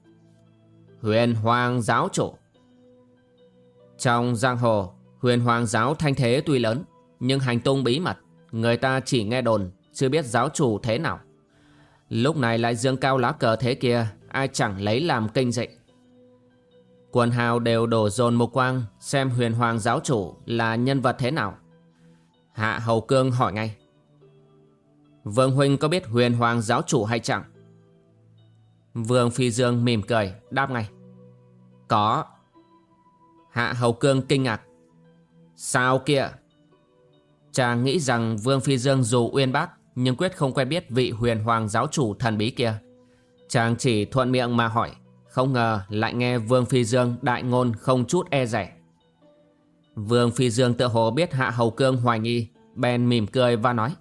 Huyền Hoàng Giáo Chủ. Trong giang hồ, Huyền Hoàng Giáo thanh thế tuy lớn, Nhưng hành tung bí mật, Người ta chỉ nghe đồn, Chưa biết giáo chủ thế nào. Lúc này lại dương cao lá cờ thế kia, Ai chẳng lấy làm kinh dị. Quần hào đều đổ dồn một quang, Xem huyền hoàng giáo chủ là nhân vật thế nào. Hạ Hầu Cương hỏi ngay. Vương Huynh có biết huyền hoàng giáo chủ hay chẳng? Vương Phi Dương mỉm cười, đáp ngay. Có. Hạ Hầu Cương kinh ngạc. Sao kia Chàng nghĩ rằng Vương Phi Dương dù uyên bác, Nhưng quyết không quen biết vị huyền hoàng giáo chủ thần bí kia. Chàng chỉ thuận miệng mà hỏi. Không ngờ lại nghe Vương Phi Dương, đại ngôn, không chút e rẻ. Vương Phi Dương tự hồ biết Hạ Hầu Cương hoài nghi, Bèn mỉm cười và nói,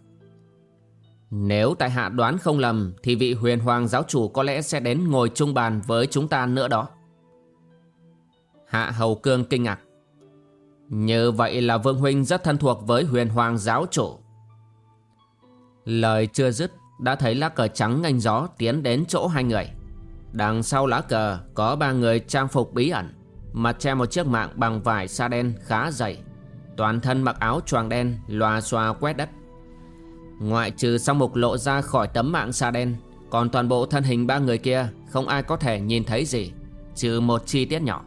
Nếu tại hạ đoán không lầm, Thì vị huyền hoàng giáo chủ có lẽ sẽ đến ngồi chung bàn với chúng ta nữa đó. Hạ Hầu Cương kinh ngạc, Như vậy là Vương Huynh rất thân thuộc với huyền hoàng giáo chủ. Lời chưa dứt, đã thấy lá cờ trắng nganh gió tiến đến chỗ hai người. Đằng sau lá cờ có ba người trang phục bí ẩn, mặt che một chiếc mạng bằng vải sa đen khá dày. Toàn thân mặc áo choàng đen loà xoa quét đất. Ngoại trừ song mục lộ ra khỏi tấm mạng sa đen, còn toàn bộ thân hình ba người kia không ai có thể nhìn thấy gì, trừ một chi tiết nhỏ.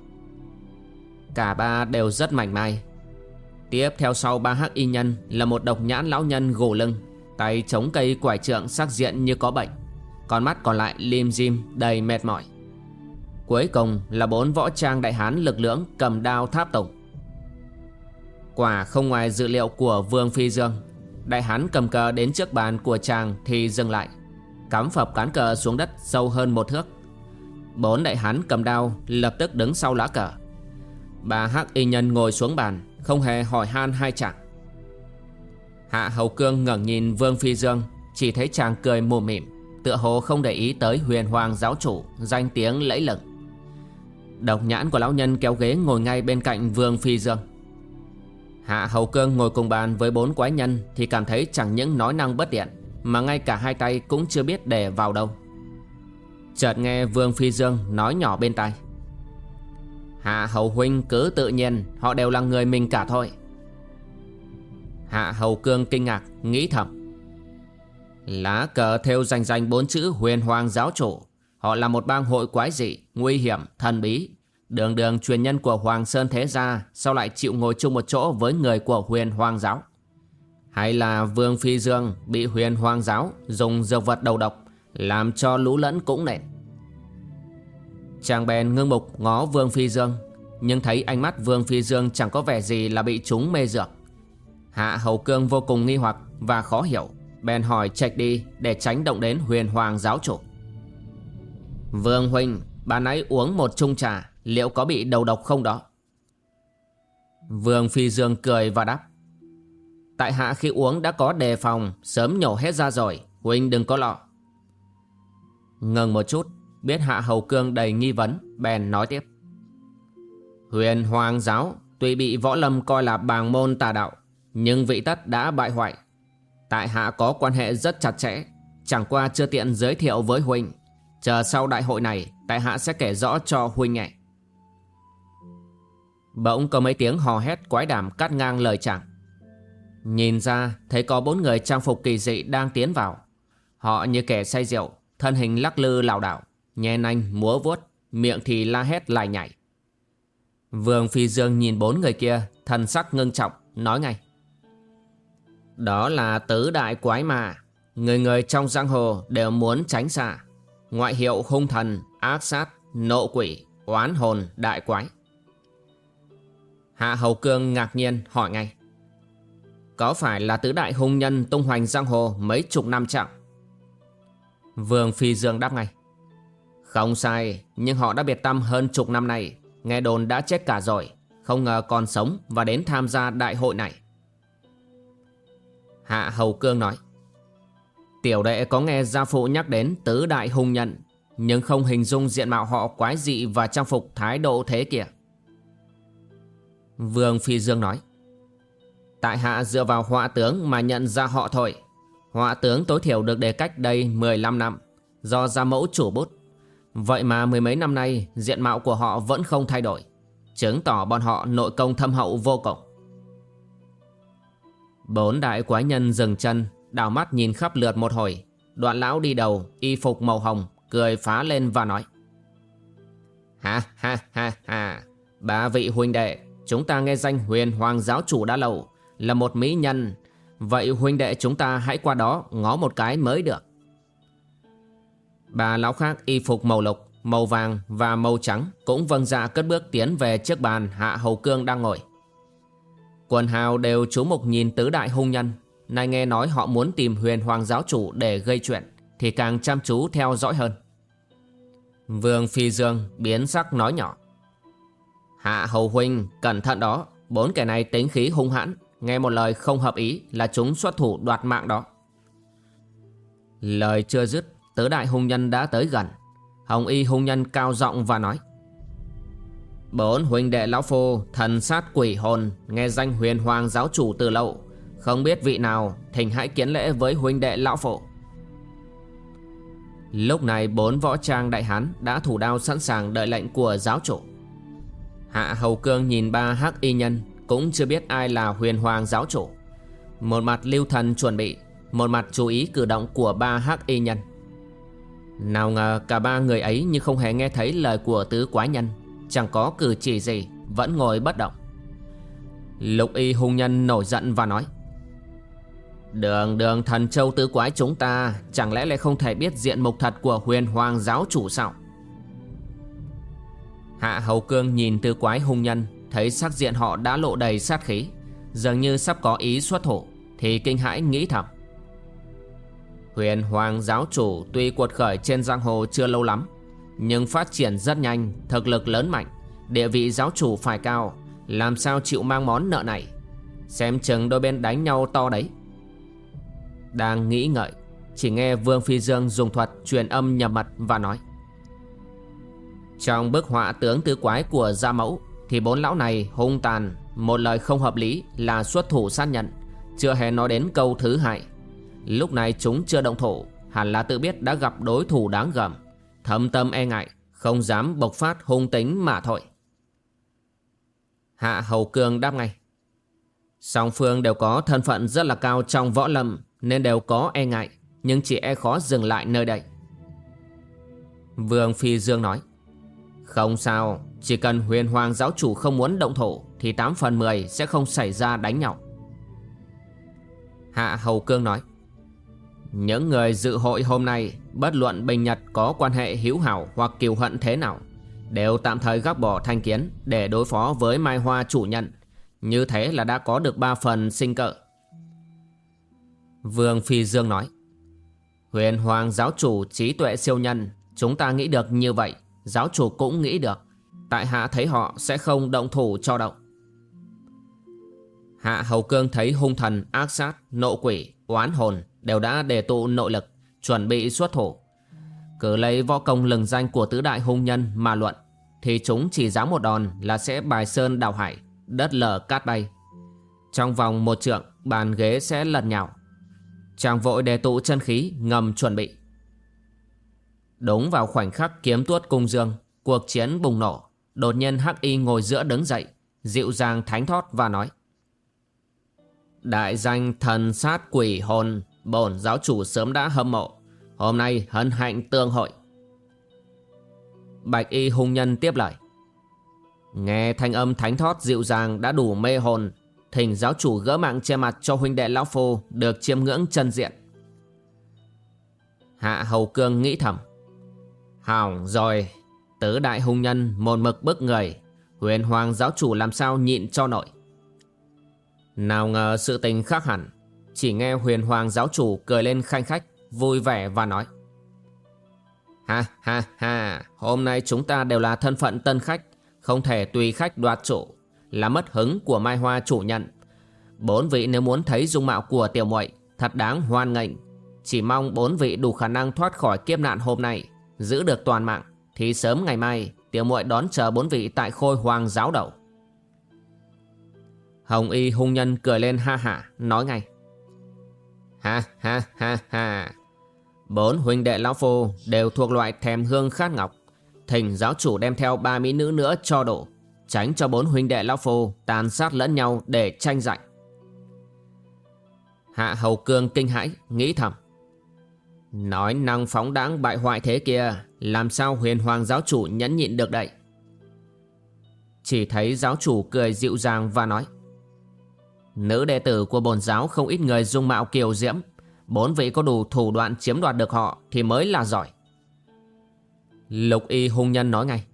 Cả ba đều rất mảnh mai. Tiếp theo sau ba hắc y nhân là một độc nhãn lão nhân gù lưng Tay chống cây quải trượng sắc diện như có bệnh con mắt còn lại lim dim, đầy mệt mỏi. Cuối cùng là bốn võ trang đại hán lực lưỡng cầm đao tháp tùng. Quả không ngoài dự liệu của Vương Phi Dương, Đại hán cầm cờ đến trước bàn của chàng thì dừng lại, Cắm phập cán cờ xuống đất sâu hơn một thước. Bốn đại hán cầm đao lập tức đứng sau lá cờ. Bà hắc y nhân ngồi xuống bàn, Không hề hỏi han hai chàng. Hạ Hầu Cương ngẩng nhìn Vương Phi Dương, Chỉ thấy chàng cười mồm mỉm. Tựa hồ không để ý tới huyền hoàng giáo chủ, Danh tiếng lẫy lừng. Độc nhãn của lão nhân kéo ghế ngồi ngay bên cạnh Vương Phi Dương. Hạ Hầu Cương ngồi cùng bàn với bốn quái nhân Thì cảm thấy chẳng những nói năng bất điện Mà ngay cả hai tay cũng chưa biết để vào đâu. Chợt nghe Vương Phi Dương nói nhỏ bên tai. Hạ Hầu Huynh cứ tự nhiên, Họ đều là người mình cả thôi. Hạ Hầu Cương kinh ngạc, Nghĩ thầm. Lá cờ theo danh danh bốn chữ huyền hoàng giáo chủ. Họ là một bang hội quái dị Nguy hiểm, thần bí. Đường đường truyền nhân của Hoàng Sơn Thế Gia Sao lại chịu ngồi chung một chỗ với người của huyền hoàng giáo? Hay là Vương Phi Dương Bị huyền hoàng giáo Dùng dược vật đầu độc Làm cho lũ lẫn cũng nện? Chàng bèn ngưng mục ngó Vương Phi Dương Nhưng thấy ánh mắt Vương Phi Dương chẳng có vẻ gì là bị chúng mê dược. Hạ Hầu Cương vô cùng nghi hoặc và khó hiểu. Bèn hỏi trạch đi để tránh động đến huyền hoàng giáo chủ. Vương Huynh, Bà nãy uống một chung trà, Liệu có bị đầu độc không đó? Vương Phi Dương cười và đáp. Tại hạ khi uống đã có đề phòng, Sớm nhổ hết ra rồi, Huynh đừng có lọ Ngừng một chút, Biết hạ hầu cương đầy nghi vấn, Bèn nói tiếp. Huyền Hoàng giáo Tuy bị võ lâm coi là bàng môn tà đạo, Nhưng vị tất đã bại hoại Tại hạ có quan hệ rất chặt chẽ. Chẳng qua chưa tiện giới thiệu với Huynh Chờ sau đại hội này, Tại hạ sẽ kể rõ cho Huynh nghe. Bỗng có mấy tiếng hò hét quái đảm cắt ngang lời chàng. Nhìn ra, thấy có bốn người trang phục kỳ dị đang tiến vào. Họ như kẻ say rượu, Thân hình lắc lư lảo đảo, Nhe nanh, múa vuốt, Miệng thì la hét lại nhảy Vương Phi Dương nhìn bốn người kia, Thần sắc ngưng trọng, Nói ngay. Đó là tứ đại quái mà Người người trong giang hồ đều muốn tránh xa. Ngoại hiệu hung thần, Ác sát, Nộ quỷ, Oán hồn Đại quái. Hạ Hầu Cương ngạc nhiên hỏi ngay. Có phải là tứ đại hung nhân tung hoành giang hồ mấy chục năm chẳng? Vương Phi Dương đáp ngay. Không sai, Nhưng họ đã biệt tâm hơn chục năm nay. Nghe đồn đã chết cả rồi. Không ngờ còn sống và đến tham gia đại hội này. Hạ Hầu Cương nói. Tiểu đệ có nghe gia phụ nhắc đến tứ đại hung nhân, Nhưng không hình dung diện mạo họ quái dị và trang phục thái độ thế kìa. Vương Phi Dương nói. Tại hạ dựa vào họa tướng mà nhận ra họ thôi. Họa tướng tối thiểu được đề cách đây 15 năm, Do ra mẫu chủ bút. Vậy mà mười mấy năm nay, Diện mạo của họ vẫn không thay đổi. Chứng tỏ bọn họ nội công thâm hậu vô cùng. Bốn đại quái nhân dừng chân, Đảo mắt nhìn khắp lượt một hồi. Đoạn lão đi đầu, Y phục màu hồng, Cười phá lên và nói. Ha ha ha ha. Ba vị huynh đệ, Chúng ta nghe danh huyền hoàng giáo chủ đã lâu, Là một mỹ nhân. Vậy huynh đệ chúng ta hãy qua đó, Ngó một cái mới được. Bà lão khác y phục màu lục, Màu vàng và màu trắng Cũng vâng dạ cất bước tiến về chiếc bàn Hạ Hầu Cương đang ngồi. Quần hào đều chú mục nhìn tứ đại hung nhân. Nay nghe nói họ muốn tìm huyền hoàng giáo chủ để gây chuyện, Thì càng chăm chú theo dõi hơn. Vương Phi Dương biến sắc nói nhỏ. Hạ Hầu Huynh, cẩn thận đó. Bốn kẻ này tính khí hung hãn. Nghe một lời không hợp ý là chúng xuất thủ đoạt mạng đó. Lời chưa dứt, Tứ đại hung nhân đã tới gần. Hồng y hung nhân cao giọng và nói. Bốn huynh đệ lão phu, Thần sát quỷ hồn, Nghe danh huyền hoàng giáo chủ từ lâu. Không biết vị nào Thỉnh hãy kiến lễ với huynh đệ lão phụ Lúc này bốn võ trang đại hán Đã thủ đao sẵn sàng đợi lệnh của giáo chủ. Hạ Hầu Cương nhìn ba hắc y nhân, Cũng chưa biết ai là huyền hoàng giáo chủ. Một mặt lưu thần chuẩn bị, Một mặt chú ý cử động của ba hắc y nhân. Nào ngờ cả ba người ấy như không hề nghe thấy lời của tứ quái nhân. Chẳng có cử chỉ gì, Vẫn ngồi bất động. Lục y hung nhân nổi giận và nói, Đường đường thần châu tứ quái chúng ta, Chẳng lẽ lại không thể biết diện mục thật của huyền hoàng giáo chủ sao? Hạ hầu cương nhìn tứ quái hung nhân, Thấy sắc diện họ đã lộ đầy sát khí, Dường như sắp có ý xuất thủ, Thì kinh hãi nghĩ thầm. Huyền hoàng giáo chủ tuy cuột khởi trên giang hồ chưa lâu lắm nhưng phát triển rất nhanh, Thực lực lớn mạnh, Địa vị giáo chủ phải cao, Làm sao chịu mang món nợ này? Xem chừng đôi bên đánh nhau to đấy. Đang nghĩ ngợi, Chỉ nghe Vương Phi Dương dùng thuật truyền âm nhập mật và nói, Trong bức họa tướng tứ quái của Gia Mẫu, Thì bốn lão này hung tàn, Một lời không hợp lý là xuất thủ sát nhận, Chưa hề nói đến câu thứ hại Lúc này chúng chưa động thủ, Hẳn là tự biết đã gặp đối thủ đáng gầm Thâm tâm e ngại, Không dám bộc phát hung tính mà thôi. Hạ Hầu Cương đáp ngay, Song phương đều có thân phận rất là cao trong võ lâm, Nên đều có e ngại, Nhưng chỉ e khó dừng lại nơi đây. Vương Phi Dương nói, Không sao, Chỉ cần huyền hoàng giáo chủ không muốn động thổ Thì 8 phần 10 sẽ không xảy ra đánh nhau. Hạ Hầu Cương nói những người dự hội hôm nay Bất luận Bình Nhật có quan hệ hữu hảo hoặc kiều hận thế nào Đều tạm thời gác bỏ thanh kiến Để đối phó với Mai Hoa chủ nhận Như thế là đã có được ba phần sinh cợ Vương Phi Dương nói Huyền Hoàng giáo chủ trí tuệ siêu nhân Chúng ta nghĩ được như vậy Giáo chủ cũng nghĩ được. Tại hạ thấy họ sẽ không động thủ cho động Hạ Hầu Cương thấy hung thần, ác sát, nộ quỷ, oán hồn Đều đã đề tụ nội lực, Chuẩn bị xuất thủ. Cứ lấy võ công lừng danh của tứ đại hung nhân mà luận, Thì chúng chỉ dám một đòn là sẽ bài sơn đào hải, Đất lở cát bay. Trong vòng một trượng, bàn ghế sẽ lật nhào. Chàng vội đề tụ chân khí, ngầm chuẩn bị. Đúng vào khoảnh khắc kiếm tuốt cung dương, Cuộc chiến bùng nổ, Đột nhiên Hắc Y ngồi giữa đứng dậy, Dịu dàng thánh thót và nói, Đại danh thần sát quỷ hồn Bổn giáo chủ sớm đã hâm mộ. Hôm nay hân hạnh tương hội. Bạch y hung nhân tiếp lời. Nghe thanh âm thánh thót dịu dàng đã đủ mê hồn, Thỉnh giáo chủ gỡ mạng che mặt cho huynh đệ lão phu Được chiêm ngưỡng chân diện. Hạ hầu cương nghĩ thầm. Hỏng rồi, Tứ đại hung nhân một mực bức người, Huyền hoàng giáo chủ làm sao nhịn cho nội Nào ngờ sự tình khác hẳn. Chỉ nghe huyền hoàng giáo chủ cười lên khanh khách, Vui vẻ và nói. Ha ha ha, Hôm nay chúng ta đều là thân phận tân khách, Không thể tùy khách đoạt chủ, Là mất hứng của Mai Hoa chủ nhận. Bốn vị nếu muốn thấy dung mạo của tiểu muội, Thật đáng hoan nghênh. Chỉ mong bốn vị đủ khả năng thoát khỏi kiếp nạn hôm nay, Giữ được toàn mạng, Thì sớm ngày mai, Tiểu muội đón chờ bốn vị tại khôi hoàng giáo đầu. Hồng y hung nhân cười lên ha hả, Nói ngay. Ha ha ha ha. Bốn huynh đệ lão phu đều thuộc loại thèm hương khát ngọc. Thỉnh giáo chủ đem theo ba mỹ nữ nữa cho đủ Tránh cho bốn huynh đệ lão phu tàn sát lẫn nhau để tranh giành. Hạ hầu cương kinh hãi, nghĩ thầm. Nói năng phóng đáng bại hoại thế kia, Làm sao huyền hoàng giáo chủ nhẫn nhịn được đậy Chỉ thấy giáo chủ cười dịu dàng và nói. Nữ đệ tử của bồn giáo không ít người dung mạo kiều diễm. Bốn vị có đủ thủ đoạn chiếm đoạt được họ Thì mới là giỏi. Lục y hung nhân nói ngay,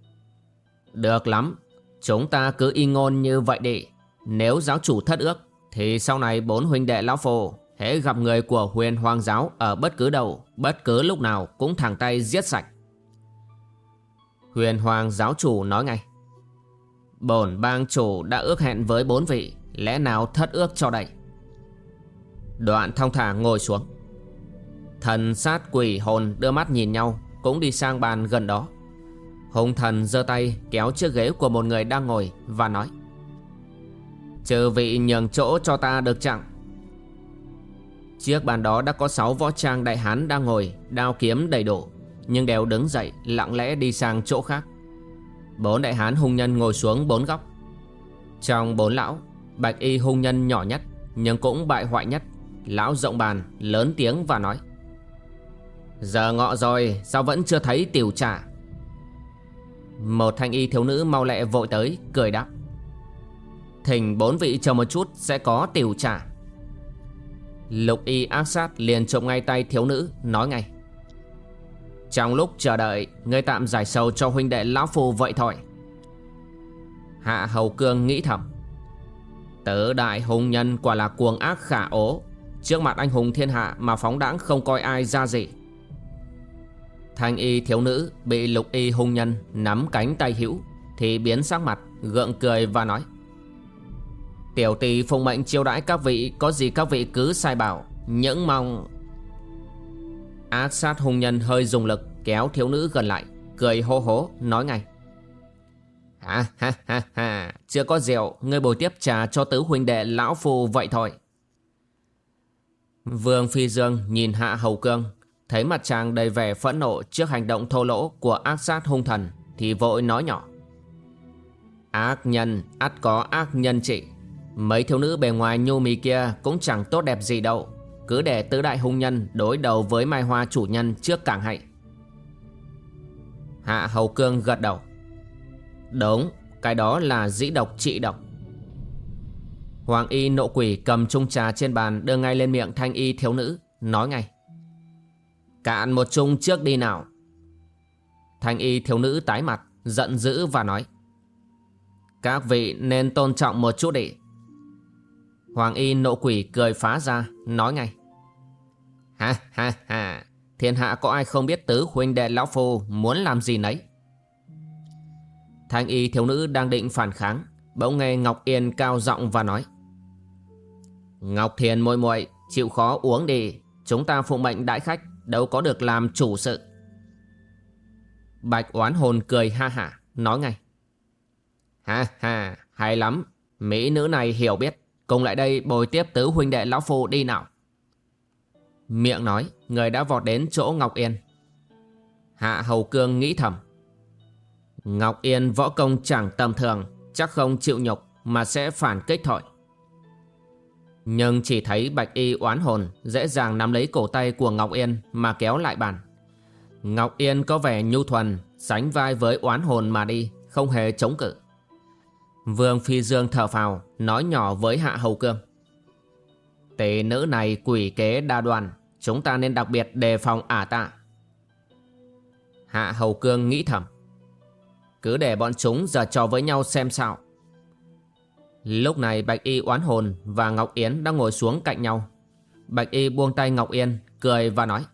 Được lắm, Chúng ta cứ y ngôn như vậy đi. Nếu giáo chủ thất ước, Thì sau này bốn huynh đệ lão phù Hễ gặp người của huyền hoàng giáo Ở bất cứ đâu, Bất cứ lúc nào cũng thẳng tay giết sạch. Huyền hoàng giáo chủ nói ngay, Bổn bang chủ đã ước hẹn với bốn vị. Lẽ nào thất ước cho đây Đoạn thong thả ngồi xuống. Thần sát quỷ hồn đưa mắt nhìn nhau, Cũng đi sang bàn gần đó. Hùng thần giơ tay kéo chiếc ghế của một người đang ngồi Và nói Trừ vị nhường chỗ cho ta được chẳng Chiếc bàn đó đã có 6 võ trang đại hán đang ngồi, Đao kiếm đầy đủ, Nhưng đều đứng dậy, lặng lẽ đi sang chỗ khác. Bốn đại hán hung nhân ngồi xuống bốn góc. Trong bốn lão Bạch y hung nhân nhỏ nhất, Nhưng cũng bại hoại nhất. Lão rộng bàn, lớn tiếng và nói, Giờ ngọ rồi, Sao vẫn chưa thấy tiểu trả Một thanh y thiếu nữ mau lẹ vội tới, Cười đáp, Thỉnh bốn vị chờ một chút sẽ có tiểu trả Lục y ác sát liền trộm ngay tay thiếu nữ, Nói ngay, Trong lúc chờ đợi, Ngươi tạm giải sầu cho huynh đệ lão phu vậy thôi. Hạ hầu cương nghĩ thầm Tứ đại hùng nhân quả là cuồng ác khả ố. Trước mặt anh hùng thiên hạ mà phóng đãng không coi ai ra gì. Thanh y thiếu nữ bị lục y hung nhân nắm cánh tay hữu Thì biến sắc mặt, gượng cười và nói, Tiểu tỷ phụng mệnh chiêu đãi các vị, Có gì các vị cứ sai bảo, Những mong. Ác sát hung nhân hơi dùng lực Kéo thiếu nữ gần lại, Cười hô hố, nói ngay Ha ha ha ha. Chưa có rượu Ngươi bồi tiếp trà cho tứ huynh đệ lão phu vậy thôi. Vương Phi Dương nhìn Hạ Hầu Cương Thấy mặt chàng đầy vẻ phẫn nộ trước hành động thô lỗ của ác sát hung thần Thì vội nói nhỏ. Ác nhân, ắt có ác nhân trị Mấy thiếu nữ bề ngoài nhu mì kia cũng chẳng tốt đẹp gì đâu. Cứ để tứ đại hung nhân đối đầu với mai hoa chủ nhân trước càng hay Hạ Hầu Cương gật đầu. Đúng, cái đó là dĩ độc trị độc. Hoàng y nộ quỷ cầm chung trà trên bàn đưa ngay lên miệng thanh y thiếu nữ Nói ngay. Cạn một chung trước đi nào. Thanh y thiếu nữ tái mặt Giận dữ và nói. Các vị nên tôn trọng một chút đi. Hoàng y nộ quỷ cười phá ra Nói ngay. Ha ha ha Thiên hạ có ai không biết tứ huynh đệ lão phu Muốn làm gì nấy? Thanh y thiếu nữ đang định phản kháng, Bỗng nghe Ngọc Yên cao giọng và nói. Ngọc Thiền muội muội, chịu khó uống đi. Chúng ta phụ mệnh đại khách, Đâu có được làm chủ sự. Bạch oán hồn cười ha hả, Nói ngay. Ha ha, hay lắm. Mỹ nữ này hiểu biết. Cùng lại đây bồi tiếp tứ huynh đệ lão phu đi nào. Miệng nói, Người đã vọt đến chỗ Ngọc Yên. Hạ Hầu Cương nghĩ thầm. Ngọc Yên võ công chẳng tầm thường, Chắc không chịu nhục Mà sẽ phản kích thôi. Nhưng chỉ thấy Bạch Y oán hồn, Dễ dàng nắm lấy cổ tay của Ngọc Yên Mà kéo lại bàn. Ngọc Yên có vẻ nhu thuần, Sánh vai với oán hồn mà đi, Không hề chống cự. Vương Phi Dương thở phào, Nói nhỏ với Hạ Hầu Cương. Tỷ nữ này quỷ kế đa đoàn Chúng ta nên đặc biệt đề phòng ả tạ. Hạ Hầu Cương nghĩ thầm. Cứ để bọn chúng giờ trò với nhau xem sao. Lúc này Bạch Y oán hồn và Ngọc Yến đang ngồi xuống cạnh nhau. Bạch Y buông tay Ngọc Yên, Cười và nói,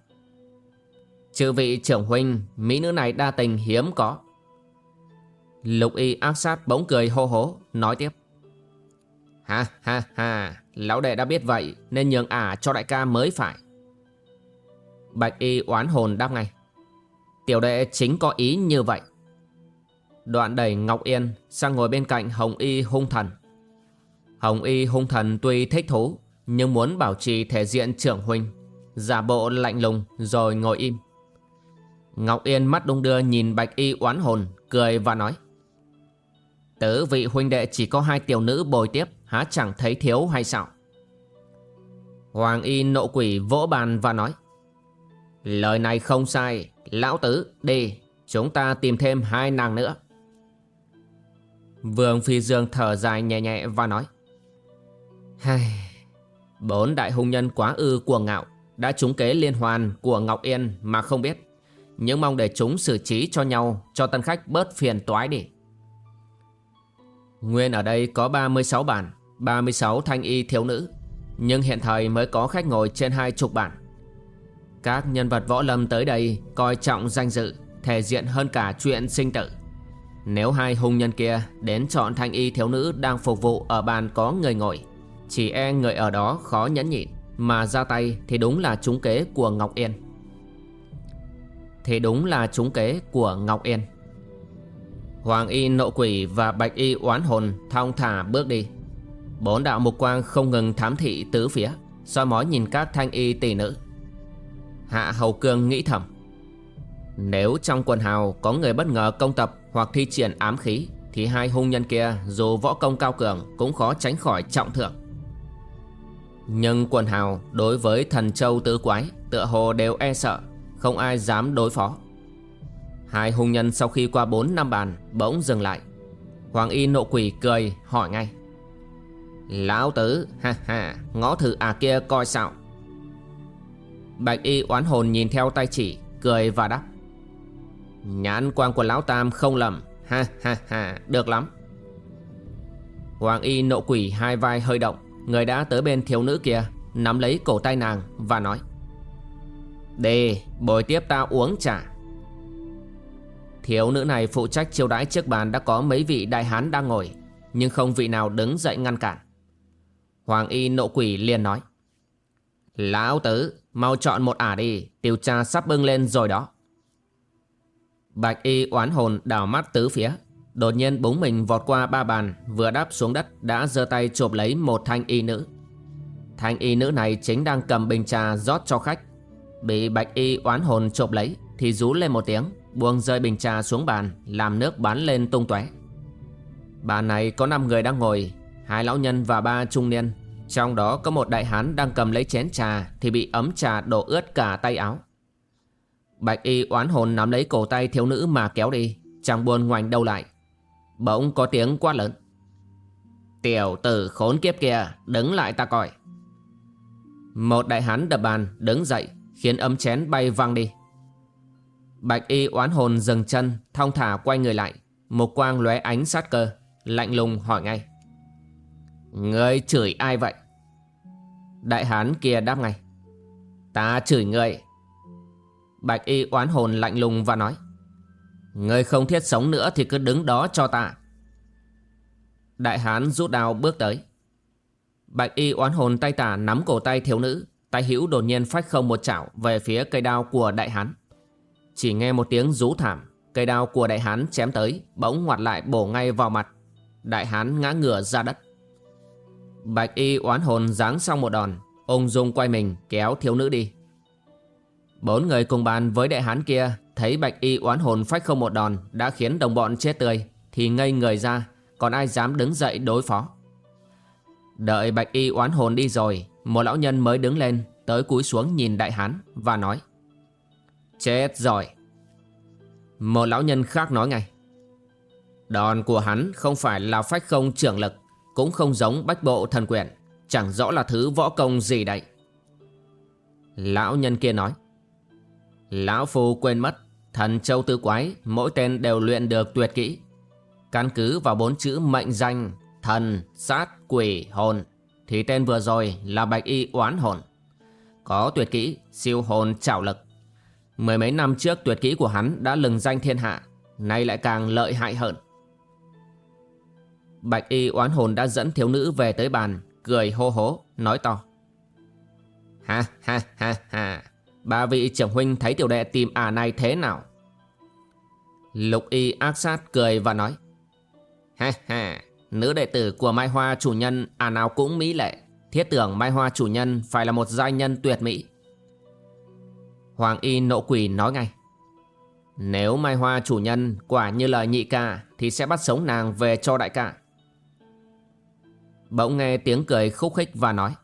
Chư vị trưởng huynh, Mỹ nữ này đa tình hiếm có. Lục y ác sát bỗng cười hô hố, Nói tiếp, Ha ha ha, Lão đệ đã biết vậy Nên nhường ả cho đại ca mới phải. Bạch y oán hồn đáp ngay, Tiểu đệ chính có ý như vậy. Đoạn đẩy Ngọc Yên Sang ngồi bên cạnh Hồng y hung thần. Hồng y hung thần tuy thích thú, Nhưng muốn bảo trì thể diện trưởng huynh, Giả bộ lạnh lùng rồi ngồi im. Ngọc Yên mắt đung đưa nhìn Bạch y oán hồn, Cười và nói, Tứ vị huynh đệ chỉ có hai tiểu nữ bồi tiếp, Há chẳng thấy thiếu hay sao? Hoàng y nộ quỷ vỗ bàn và nói, Lời này không sai, Lão tứ, đi, Chúng ta tìm thêm hai nàng nữa. Vương Phi Dương thở dài nhẹ nhẹ và nói. Hai, Bốn đại hùng nhân quá ư cuồng ngạo Đã trúng kế liên hoàn của Ngọc Yên mà không biết. Nhưng mong để chúng xử trí cho nhau Cho tân khách bớt phiền toái đi. Nguyên ở đây có 36 bản 36 thanh y thiếu nữ. Nhưng hiện thời mới có khách ngồi trên hai chục bản. Các nhân vật võ lâm tới đây Coi trọng danh dự Thể diện hơn cả chuyện sinh tử. Nếu hai hung nhân kia Đến chọn thanh y thiếu nữ Đang phục vụ ở bàn có người ngồi, Chỉ e người ở đó khó nhẫn nhịn, Mà ra tay thì đúng là trúng kế của Ngọc Yên. Thì đúng là trúng kế của Ngọc Yên. Hoàng y nộ quỷ và bạch y oán hồn thong thả bước đi. Bốn đạo mục quang không ngừng thám thị tứ phía, soi mói nhìn các thanh y tỷ nữ. Hạ Hầu Cương nghĩ thầm nếu trong quần hào có người bất ngờ công tập hoặc thi triển ám khí, Thì hai hung nhân kia dù võ công cao cường cũng khó tránh khỏi trọng thưởng. Nhưng quần hào đối với thần châu tứ quái tựa hồ đều e sợ, Không ai dám đối phó. Hai hung nhân sau khi qua bốn năm bàn bỗng dừng lại. Hoàng y nộ quỷ cười hỏi ngay. Lão tử ha ha Ngó thử à kia coi sao? Bạch y oán hồn nhìn theo tay chỉ, Cười và đáp. Nhãn quang của lão tam không lầm. Ha ha ha, được lắm. Hoàng y nộ quỷ hai vai hơi động. Người đã tới bên thiếu nữ kia, Nắm lấy cổ tay nàng và nói đề bồi tiếp ta uống trà. Thiếu nữ này phụ trách chiêu đãi trước bàn đã có mấy vị đại hán đang ngồi, Nhưng không vị nào đứng dậy ngăn cản. Hoàng y nộ quỷ liền nói, Lão tứ, Mau chọn một ả đi Tiêu trà sắp bưng lên rồi đó. Bạch y oán hồn đảo mắt tứ phía. Đột nhiên búng mình vọt qua ba bàn, Vừa đáp xuống đất, Đã giơ tay chộp lấy một thanh y nữ. Thanh y nữ này chính đang cầm bình trà rót cho khách. Bị bạch y oán hồn chộp lấy, Thì rú lên một tiếng, Buông rơi bình trà xuống bàn, Làm nước bắn lên tung tóe. Bàn này có 5 người đang ngồi, Hai lão nhân và ba trung niên. Trong đó có một đại hán đang cầm lấy chén trà, Thì bị ấm trà đổ ướt cả tay áo. Bạch y oán hồn nắm lấy cổ tay thiếu nữ mà kéo đi, Chẳng buồn ngoảnh đầu lại. Bỗng có tiếng quát lớn. Tiểu tử khốn kiếp kia, Đứng lại ta coi. Một đại hán đập bàn, đứng dậy, Khiến ấm chén bay văng đi. Bạch y oán hồn dừng chân, Thong thả quay người lại. Một quang lóe ánh sát cơ, Lạnh lùng hỏi ngay. Ngươi chửi ai vậy? Đại hán kia đáp ngay. Ta chửi ngươi Bạch y oán hồn lạnh lùng và nói Ngươi không thiết sống nữa thì cứ đứng đó cho ta. Đại hán rút đao bước tới. Bạch y oán hồn tay tả nắm cổ tay thiếu nữ, Tay hữu đột nhiên phách không một chảo Về phía cây đao của đại hán. Chỉ nghe một tiếng rú thảm, Cây đao của đại hán chém tới, Bỗng ngoặt lại bổ ngay vào mặt. Đại hán ngã ngửa ra đất. Bạch y oán hồn giáng xong một đòn, ông dung quay mình kéo thiếu nữ đi. Bốn người cùng bàn với đại hán kia, Thấy bạch y oán hồn phách không một đòn, Đã khiến đồng bọn chết tươi, Thì ngây người ra, Còn ai dám đứng dậy đối phó? Đợi bạch y oán hồn đi rồi, Một lão nhân mới đứng lên, Tới cúi xuống nhìn đại hán Và nói, Chết rồi. Một lão nhân khác nói ngay, Đòn của hắn không phải là phách không trưởng lực, Cũng không giống bách bộ thần quyền, Chẳng rõ là thứ võ công gì đấy Lão nhân kia nói Lão Phu quên mất Thần châu tứ quái Mỗi tên đều luyện được tuyệt kỹ. Căn cứ vào bốn chữ mệnh danh Thần, sát, quỷ, hồn Thì tên vừa rồi là bạch y oán hồn. Có tuyệt kỹ siêu hồn trảo lực. Mười mấy năm trước tuyệt kỹ của hắn đã lừng danh thiên hạ Nay lại càng lợi hại hơn. Bạch y oán hồn đã dẫn thiếu nữ về tới bàn Cười hô hố nói to. Ha ha ha ha. Ba vị trưởng huynh thấy tiểu đệ tìm ả này thế nào? Lục y ác sát cười và nói Ha ha Nữ đệ tử của Mai Hoa chủ nhân à nào cũng mỹ lệ. Thiết tưởng Mai Hoa chủ nhân phải là một giai nhân tuyệt mỹ. Hoàng y nộ quỷ nói ngay, Nếu Mai Hoa chủ nhân quả như lời nhị ca Thì sẽ bắt sống nàng về cho đại ca. Bỗng nghe tiếng cười khúc khích và nói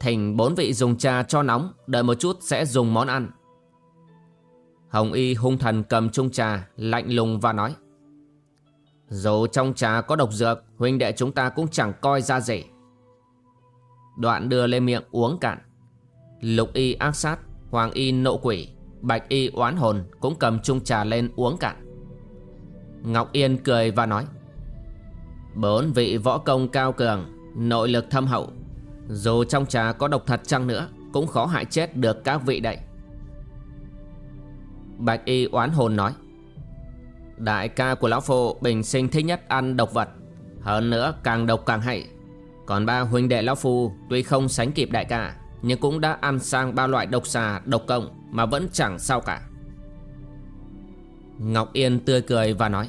Thỉnh bốn vị dùng trà cho nóng, Đợi một chút sẽ dùng món ăn. Hồng y hung thần cầm chung trà, Lạnh lùng và nói Dù trong trà có độc dược, Huynh đệ chúng ta cũng chẳng coi ra gì. Đoạn đưa lên miệng uống cạn. Lục y ác sát, Hoàng y nộ quỷ, Bạch y oán hồn Cũng cầm chung trà lên uống cạn. Ngọc Yên cười và nói, Bốn vị võ công cao cường, Nội lực thâm hậu dù trong trà có độc thật chăng nữa, Cũng khó hại chết được các vị đậy Bạch y oán hồn nói, Đại ca của lão phu bình sinh thích nhất ăn độc vật, Hơn nữa càng độc càng hay. Còn ba huynh đệ lão phu Tuy không sánh kịp đại ca, Nhưng cũng đã ăn sang ba loại độc xà, độc công Mà vẫn chẳng sao cả. Ngọc Yên tươi cười và nói,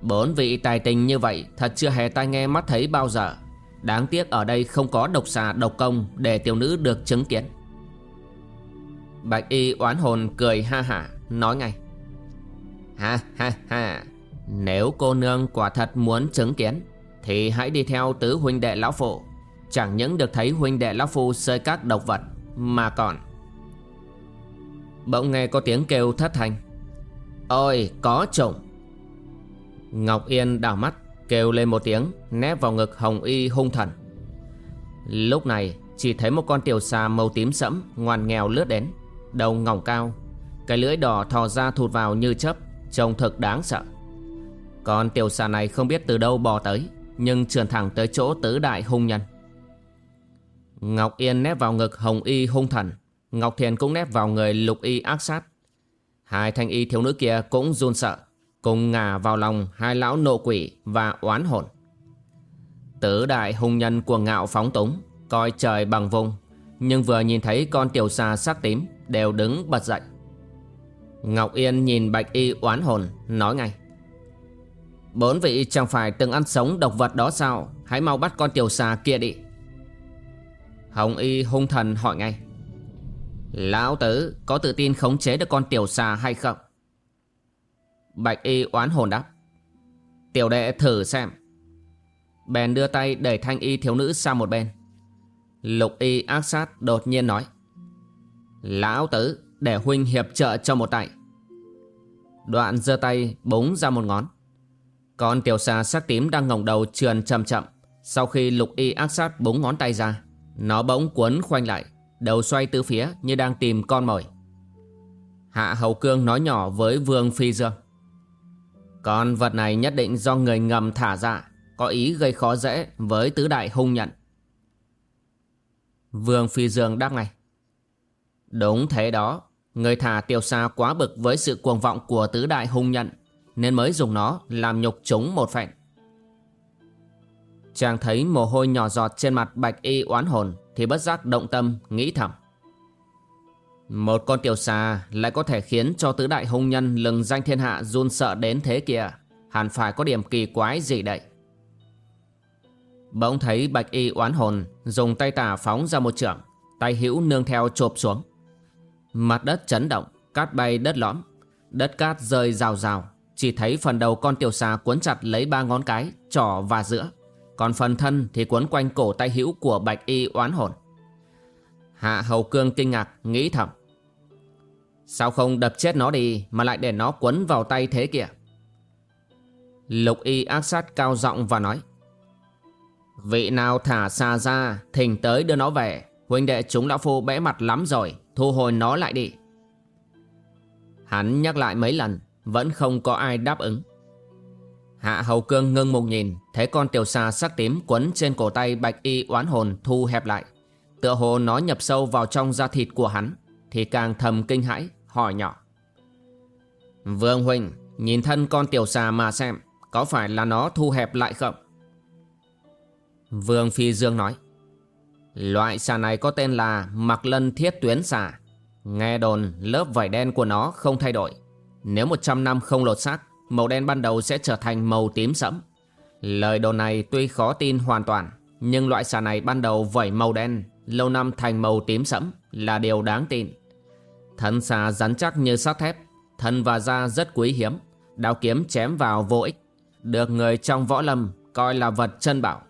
Bốn vị tài tình như vậy Thật chưa hề tai nghe mắt thấy bao giờ. Đáng tiếc ở đây không có độc xà, độc công Để tiểu nữ được chứng kiến. Bạch y oán hồn cười ha hả, Nói ngay. Ha ha ha, Nếu cô nương quả thật muốn chứng kiến, Thì hãy đi theo tứ huynh đệ lão phụ. Chẳng những được thấy huynh đệ lão phu sơi các độc vật, Mà còn Bỗng nghe có tiếng kêu thất thanh. Ôi, có trùng Ngọc Yên đảo mắt. Kêu lên một tiếng Nép vào ngực hồng y hung thần. Lúc này, chỉ thấy một con tiểu xà màu tím sẫm Ngoan nghèo lướt đến, Đầu ngỏng cao, Cái lưỡi đỏ thò ra thụt vào như chớp, Trông thực đáng sợ. Con tiểu xà này không biết từ đâu bò tới, Nhưng trườn thẳng tới chỗ tứ đại hung nhân. Ngọc Yên nép vào ngực hồng y hung thần, Ngọc Thiền cũng nép vào người lục y ác sát. Hai thanh y thiếu nữ kia cũng run sợ. Cùng ngả vào lòng hai lão nộ quỷ và oán hồn. Tứ đại hung nhân cuồng ngạo phóng túng, Coi trời bằng vùng, Nhưng vừa nhìn thấy con tiểu xà sắc tím Đều đứng bật dậy. Ngọc Yên nhìn bạch y oán hồn, Nói ngay, Bốn vị chẳng phải từng ăn sống độc vật đó sao? Hãy mau bắt con tiểu xà kia đi. Hồng y hung thần hỏi ngay, Lão tử có tự tin khống chế được con tiểu xà hay không? Bạch y oán hồn đáp. Tiểu đệ thử xem. Bèn đưa tay đẩy thanh y thiếu nữ sang một bên. Lục y ác sát đột nhiên nói. Lão tử để huynh hiệp trợ cho một tay. Đoạn giơ tay búng ra một ngón. Con tiểu xà sắc tím đang ngẩng đầu trườn chậm chậm. Sau khi lục y ác sát búng ngón tay ra, Nó bỗng cuốn khoanh lại, Đầu xoay tứ phía như đang tìm con mồi. Hạ Hầu Cương nói nhỏ với Vương Phi Dương. Con vật này nhất định do người ngầm thả ra, Có ý gây khó dễ với tứ đại hung nhận. Vương Phi Dương đáp ngay. Đúng thế đó, Người thả tiêu xa quá bực với sự cuồng vọng của tứ đại hung nhận, Nên mới dùng nó làm nhục chúng một phen. Chàng thấy mồ hôi nhỏ giọt trên mặt bạch y oán hồn Thì bất giác động tâm, nghĩ thầm. Một con tiểu xà lại có thể khiến cho tứ đại hung nhân lừng danh thiên hạ run sợ đến thế kìa. Hẳn phải có điểm kỳ quái gì đây? Bỗng thấy bạch y oán hồn, dùng tay tả phóng ra một trưởng Tay hữu nương theo chộp xuống. Mặt đất chấn động, Cát bay đất lõm, Đất cát rơi rào rào. Chỉ thấy phần đầu con tiểu xà cuốn chặt lấy ba ngón cái, Trỏ và giữa. Còn phần thân thì cuốn quanh cổ tay hữu của bạch y oán hồn. Hạ hầu cương kinh ngạc, nghĩ thầm. Sao không đập chết nó đi Mà lại để nó quấn vào tay thế kìa? Lục y ác sát cao giọng và nói, Vị nào thả xa ra, Thỉnh tới đưa nó về. Huynh đệ chúng lão phu bẽ mặt lắm rồi, Thu hồi nó lại đi. Hắn nhắc lại mấy lần, Vẫn không có ai đáp ứng. Hạ hầu cương ngưng mục nhìn, Thấy con tiểu xà sắc tím quấn trên cổ tay bạch y oán hồn thu hẹp lại. Tựa hồ nó nhập sâu vào trong da thịt của hắn, Thì càng thầm kinh hãi hỏi nhỏ. Vương Huynh Nhìn thân con tiểu xà mà xem, Có phải là nó thu hẹp lại không? Vương Phi Dương nói, Loại xà này có tên là mặc lân thiết tuyến xà. Nghe đồn lớp vảy đen của nó không thay đổi. Nếu 100 năm không lột xác, Màu đen ban đầu sẽ trở thành màu tím sẫm. Lời đồn này tuy khó tin hoàn toàn, Nhưng loại xà này ban đầu vảy màu đen, Lâu năm thành màu tím sẫm Là điều đáng tin. Thân xà rắn chắc như sắt thép Thân và da rất quý hiếm. Đao kiếm chém vào vô ích, Được người trong võ lâm coi là vật chân bảo.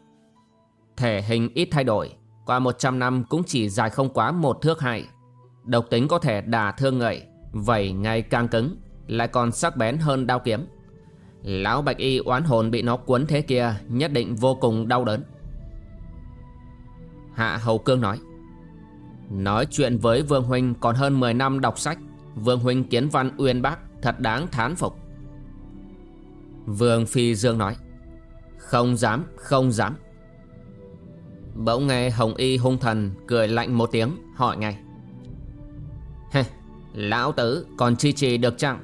Thể hình ít thay đổi, Qua 100 năm cũng chỉ dài không quá một thước hai. Độc tính có thể đả thương người Vảy ngày càng cứng, Lại còn sắc bén hơn đao kiếm. Lão Bạch Y oán hồn bị nó cuốn thế kia, Nhất định vô cùng đau đớn. Hạ Hầu Cương nói Nói chuyện với Vương Huynh còn hơn 10 năm đọc sách Vương Huynh kiến văn uyên bác Thật đáng thán phục. Vương Phi Dương nói Không dám, không dám. Bỗng nghe Hồng Y hung thần cười lạnh một tiếng hỏi ngay Hê, lão tử còn chi trì được chăng?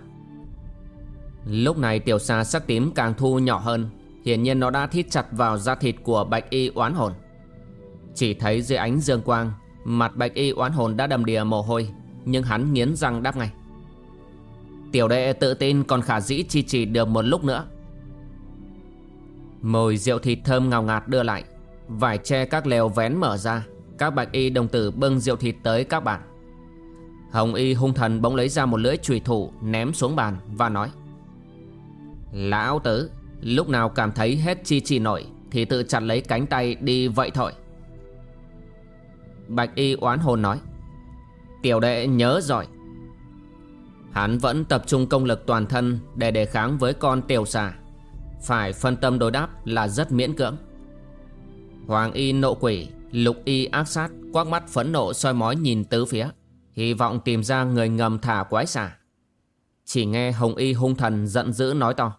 Lúc này tiểu xà sắc tím càng thu nhỏ hơn Hiển nhiên nó đã thít chặt vào da thịt của bạch y oán hồn. Chỉ thấy dưới ánh dương quang Mặt bạch y oán hồn đã đầm đìa mồ hôi, Nhưng hắn nghiến răng đáp ngay. Tiểu đệ tự tin còn khả dĩ chi trì được một lúc nữa. Mồi rượu thịt thơm ngào ngạt đưa lại, Vải che các lều vén mở ra, Các bạch y đồng tử bưng rượu thịt tới các bạn. Hồng y hung thần bỗng lấy ra một lưỡi chùy thủ Ném xuống bàn và nói, Lão tử, Lúc nào cảm thấy hết chi trì nổi Thì tự chặt lấy cánh tay đi vậy thôi. Bạch y oán hồn nói, Tiểu đệ nhớ rồi. Hắn vẫn tập trung công lực toàn thân Để đề kháng với con tiểu xà. Phải phân tâm đối đáp là rất miễn cưỡng. Hoàng y nộ quỷ, Lục y ác sát Quác mắt phẫn nộ, soi mói nhìn tứ phía, Hy vọng tìm ra người ngầm thả quái xà. Chỉ nghe hồng y hung thần giận dữ nói to,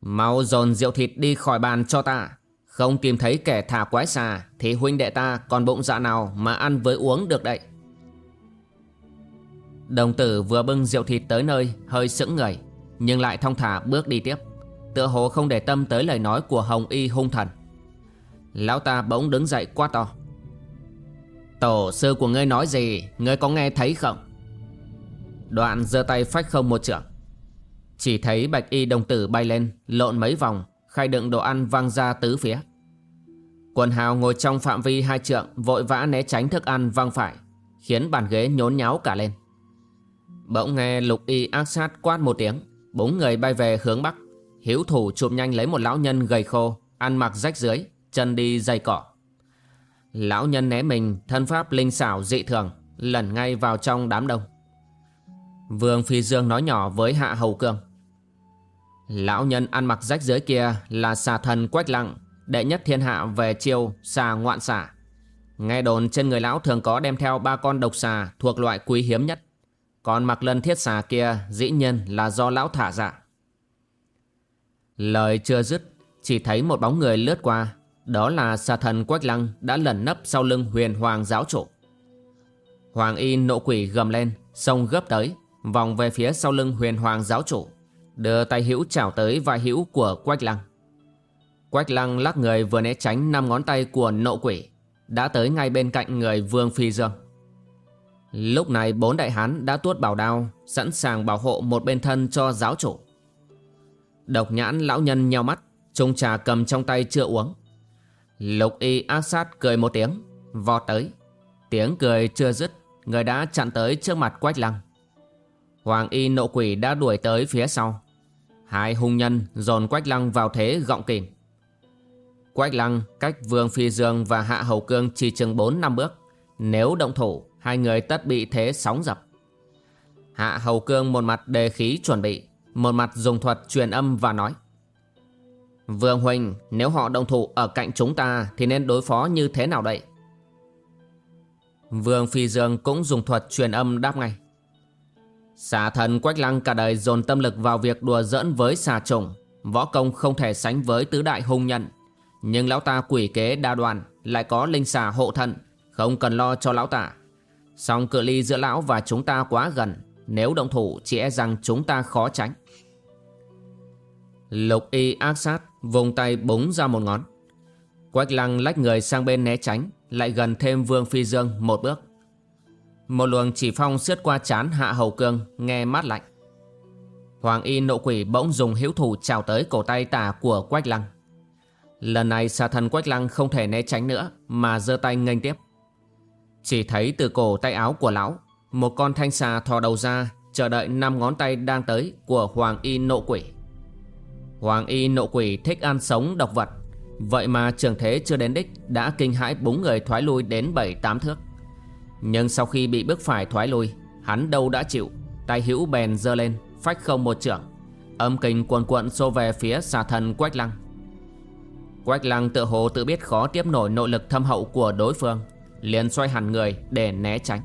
Mau dồn rượu thịt đi khỏi bàn cho ta. Không tìm thấy kẻ thả quái xà, Thì huynh đệ ta còn bụng dạ nào mà ăn với uống được đậy Đồng tử vừa bưng rượu thịt tới nơi, Hơi sững người, Nhưng lại thong thả bước đi tiếp, Tựa hồ không để tâm tới lời nói của Hồng Y hung thần. Lão ta bỗng đứng dậy quá to. Tổ sư của ngươi nói gì, Ngươi có nghe thấy không? Đoạn giơ tay phách không một trượng. Chỉ thấy bạch y đồng tử bay lên, Lộn mấy vòng Khai đựng đồ ăn văng ra tứ phía. Quần hào ngồi trong phạm vi hai trượng, Vội vã né tránh thức ăn văng phải, Khiến bàn ghế nhốn nháo cả lên. Bỗng nghe lục y ác sát quát một tiếng, Bốn người bay về hướng bắc. Hiếu thủ chụp nhanh lấy một lão nhân gầy khô, Ăn mặc rách dưới, Chân đi dày cỏ Lão nhân né mình, Thân pháp linh xảo dị thường, Lẩn ngay vào trong đám đông. Vương Phi Dương nói nhỏ với Hạ Hầu Cương Lão nhân ăn mặc rách dưới kia Là xà thần quách lặng Đệ nhất thiên hạ về chiêu xà ngoạn xà. Nghe đồn trên người lão thường có đem theo ba con độc xà Thuộc loại quý hiếm nhất. Còn mặc lân thiết xà kia Dĩ nhiên là do lão thả dạ Lời chưa dứt, Chỉ thấy một bóng người lướt qua, Đó là xà thần Quách Lăng Đã lẩn nấp sau lưng huyền hoàng giáo chủ. Hoàng y nộ quỷ gầm lên, Xông gấp tới, Vòng về phía sau lưng huyền hoàng giáo chủ. Đưa tay hữu chảo tới vai hữu của Quách Lăng. Quách Lăng lắc người vừa né tránh năm ngón tay của nộ quỷ, Đã tới ngay bên cạnh người Vương Phi Dương. Lúc này bốn đại hán đã tuốt bảo đao, Sẵn sàng bảo hộ một bên thân cho giáo chủ. Độc nhãn lão nhân nheo mắt Trung trà cầm trong tay chưa uống. Lục y ác sát cười một tiếng, Vọt tới. Tiếng cười chưa dứt, Người đã chặn tới trước mặt quách lăng. Hoàng y nộ quỷ đã đuổi tới phía sau. Hai hung nhân dồn quách lăng vào thế gọng kìm. Quách lăng cách vương phi dương và hạ hầu cương chỉ chừng 4 năm bước. Nếu động thủ, Hai người tất bị thế sóng dập. Hạ hầu cương một mặt đề khí chuẩn bị, một mặt dùng thuật truyền âm và nói, Vương Huynh Nếu họ động thủ ở cạnh chúng ta Thì nên đối phó như thế nào đây? Vương Phi Dương cũng dùng thuật truyền âm đáp ngay Xà thần Quách Lăng cả đời dồn tâm lực vào việc đùa giỡn với xà trùng. Võ công không thể sánh với tứ đại hung nhận Nhưng lão ta quỷ kế đa đoàn Lại có linh xà hộ thân, Không cần lo cho lão ta. Song cự ly giữa lão và chúng ta quá gần Nếu động thủ chỉ e rằng chúng ta khó tránh. Lục y ác sát vùng tay búng ra một ngón. Quách lăng lách người sang bên né tránh Lại gần thêm Vương Phi Dương một bước. Một luồng chỉ phong xiết qua chán hạ hầu cương, Nghe mát lạnh. Hoàng y nộ quỷ bỗng dùng hữu thủ chào tới cổ tay tả của Quách lăng. Lần này xà thần Quách lăng không thể né tránh nữa, Mà giơ tay nghênh tiếp. Chỉ thấy từ cổ tay áo của lão, Một con thanh xà thò đầu ra, Chờ đợi năm ngón tay đang tới Của hoàng y nộ quỷ. Hoàng y nộ quỷ thích ăn sống độc vật, Vậy mà trường thế chưa đến đích Đã kinh hãi bốn người thoái lui đến bảy tám thước. Nhưng sau khi bị bước phải thoái lui, Hắn đâu đã chịu. Tay hữu bèn dơ lên, Phách không một trưởng. Âm kinh cuồn cuộn xô về phía xà thần Quách Lăng. Quách Lăng tự hồ tự biết khó tiếp nổi nội lực thâm hậu của đối phương, liền xoay hẳn người để né tránh.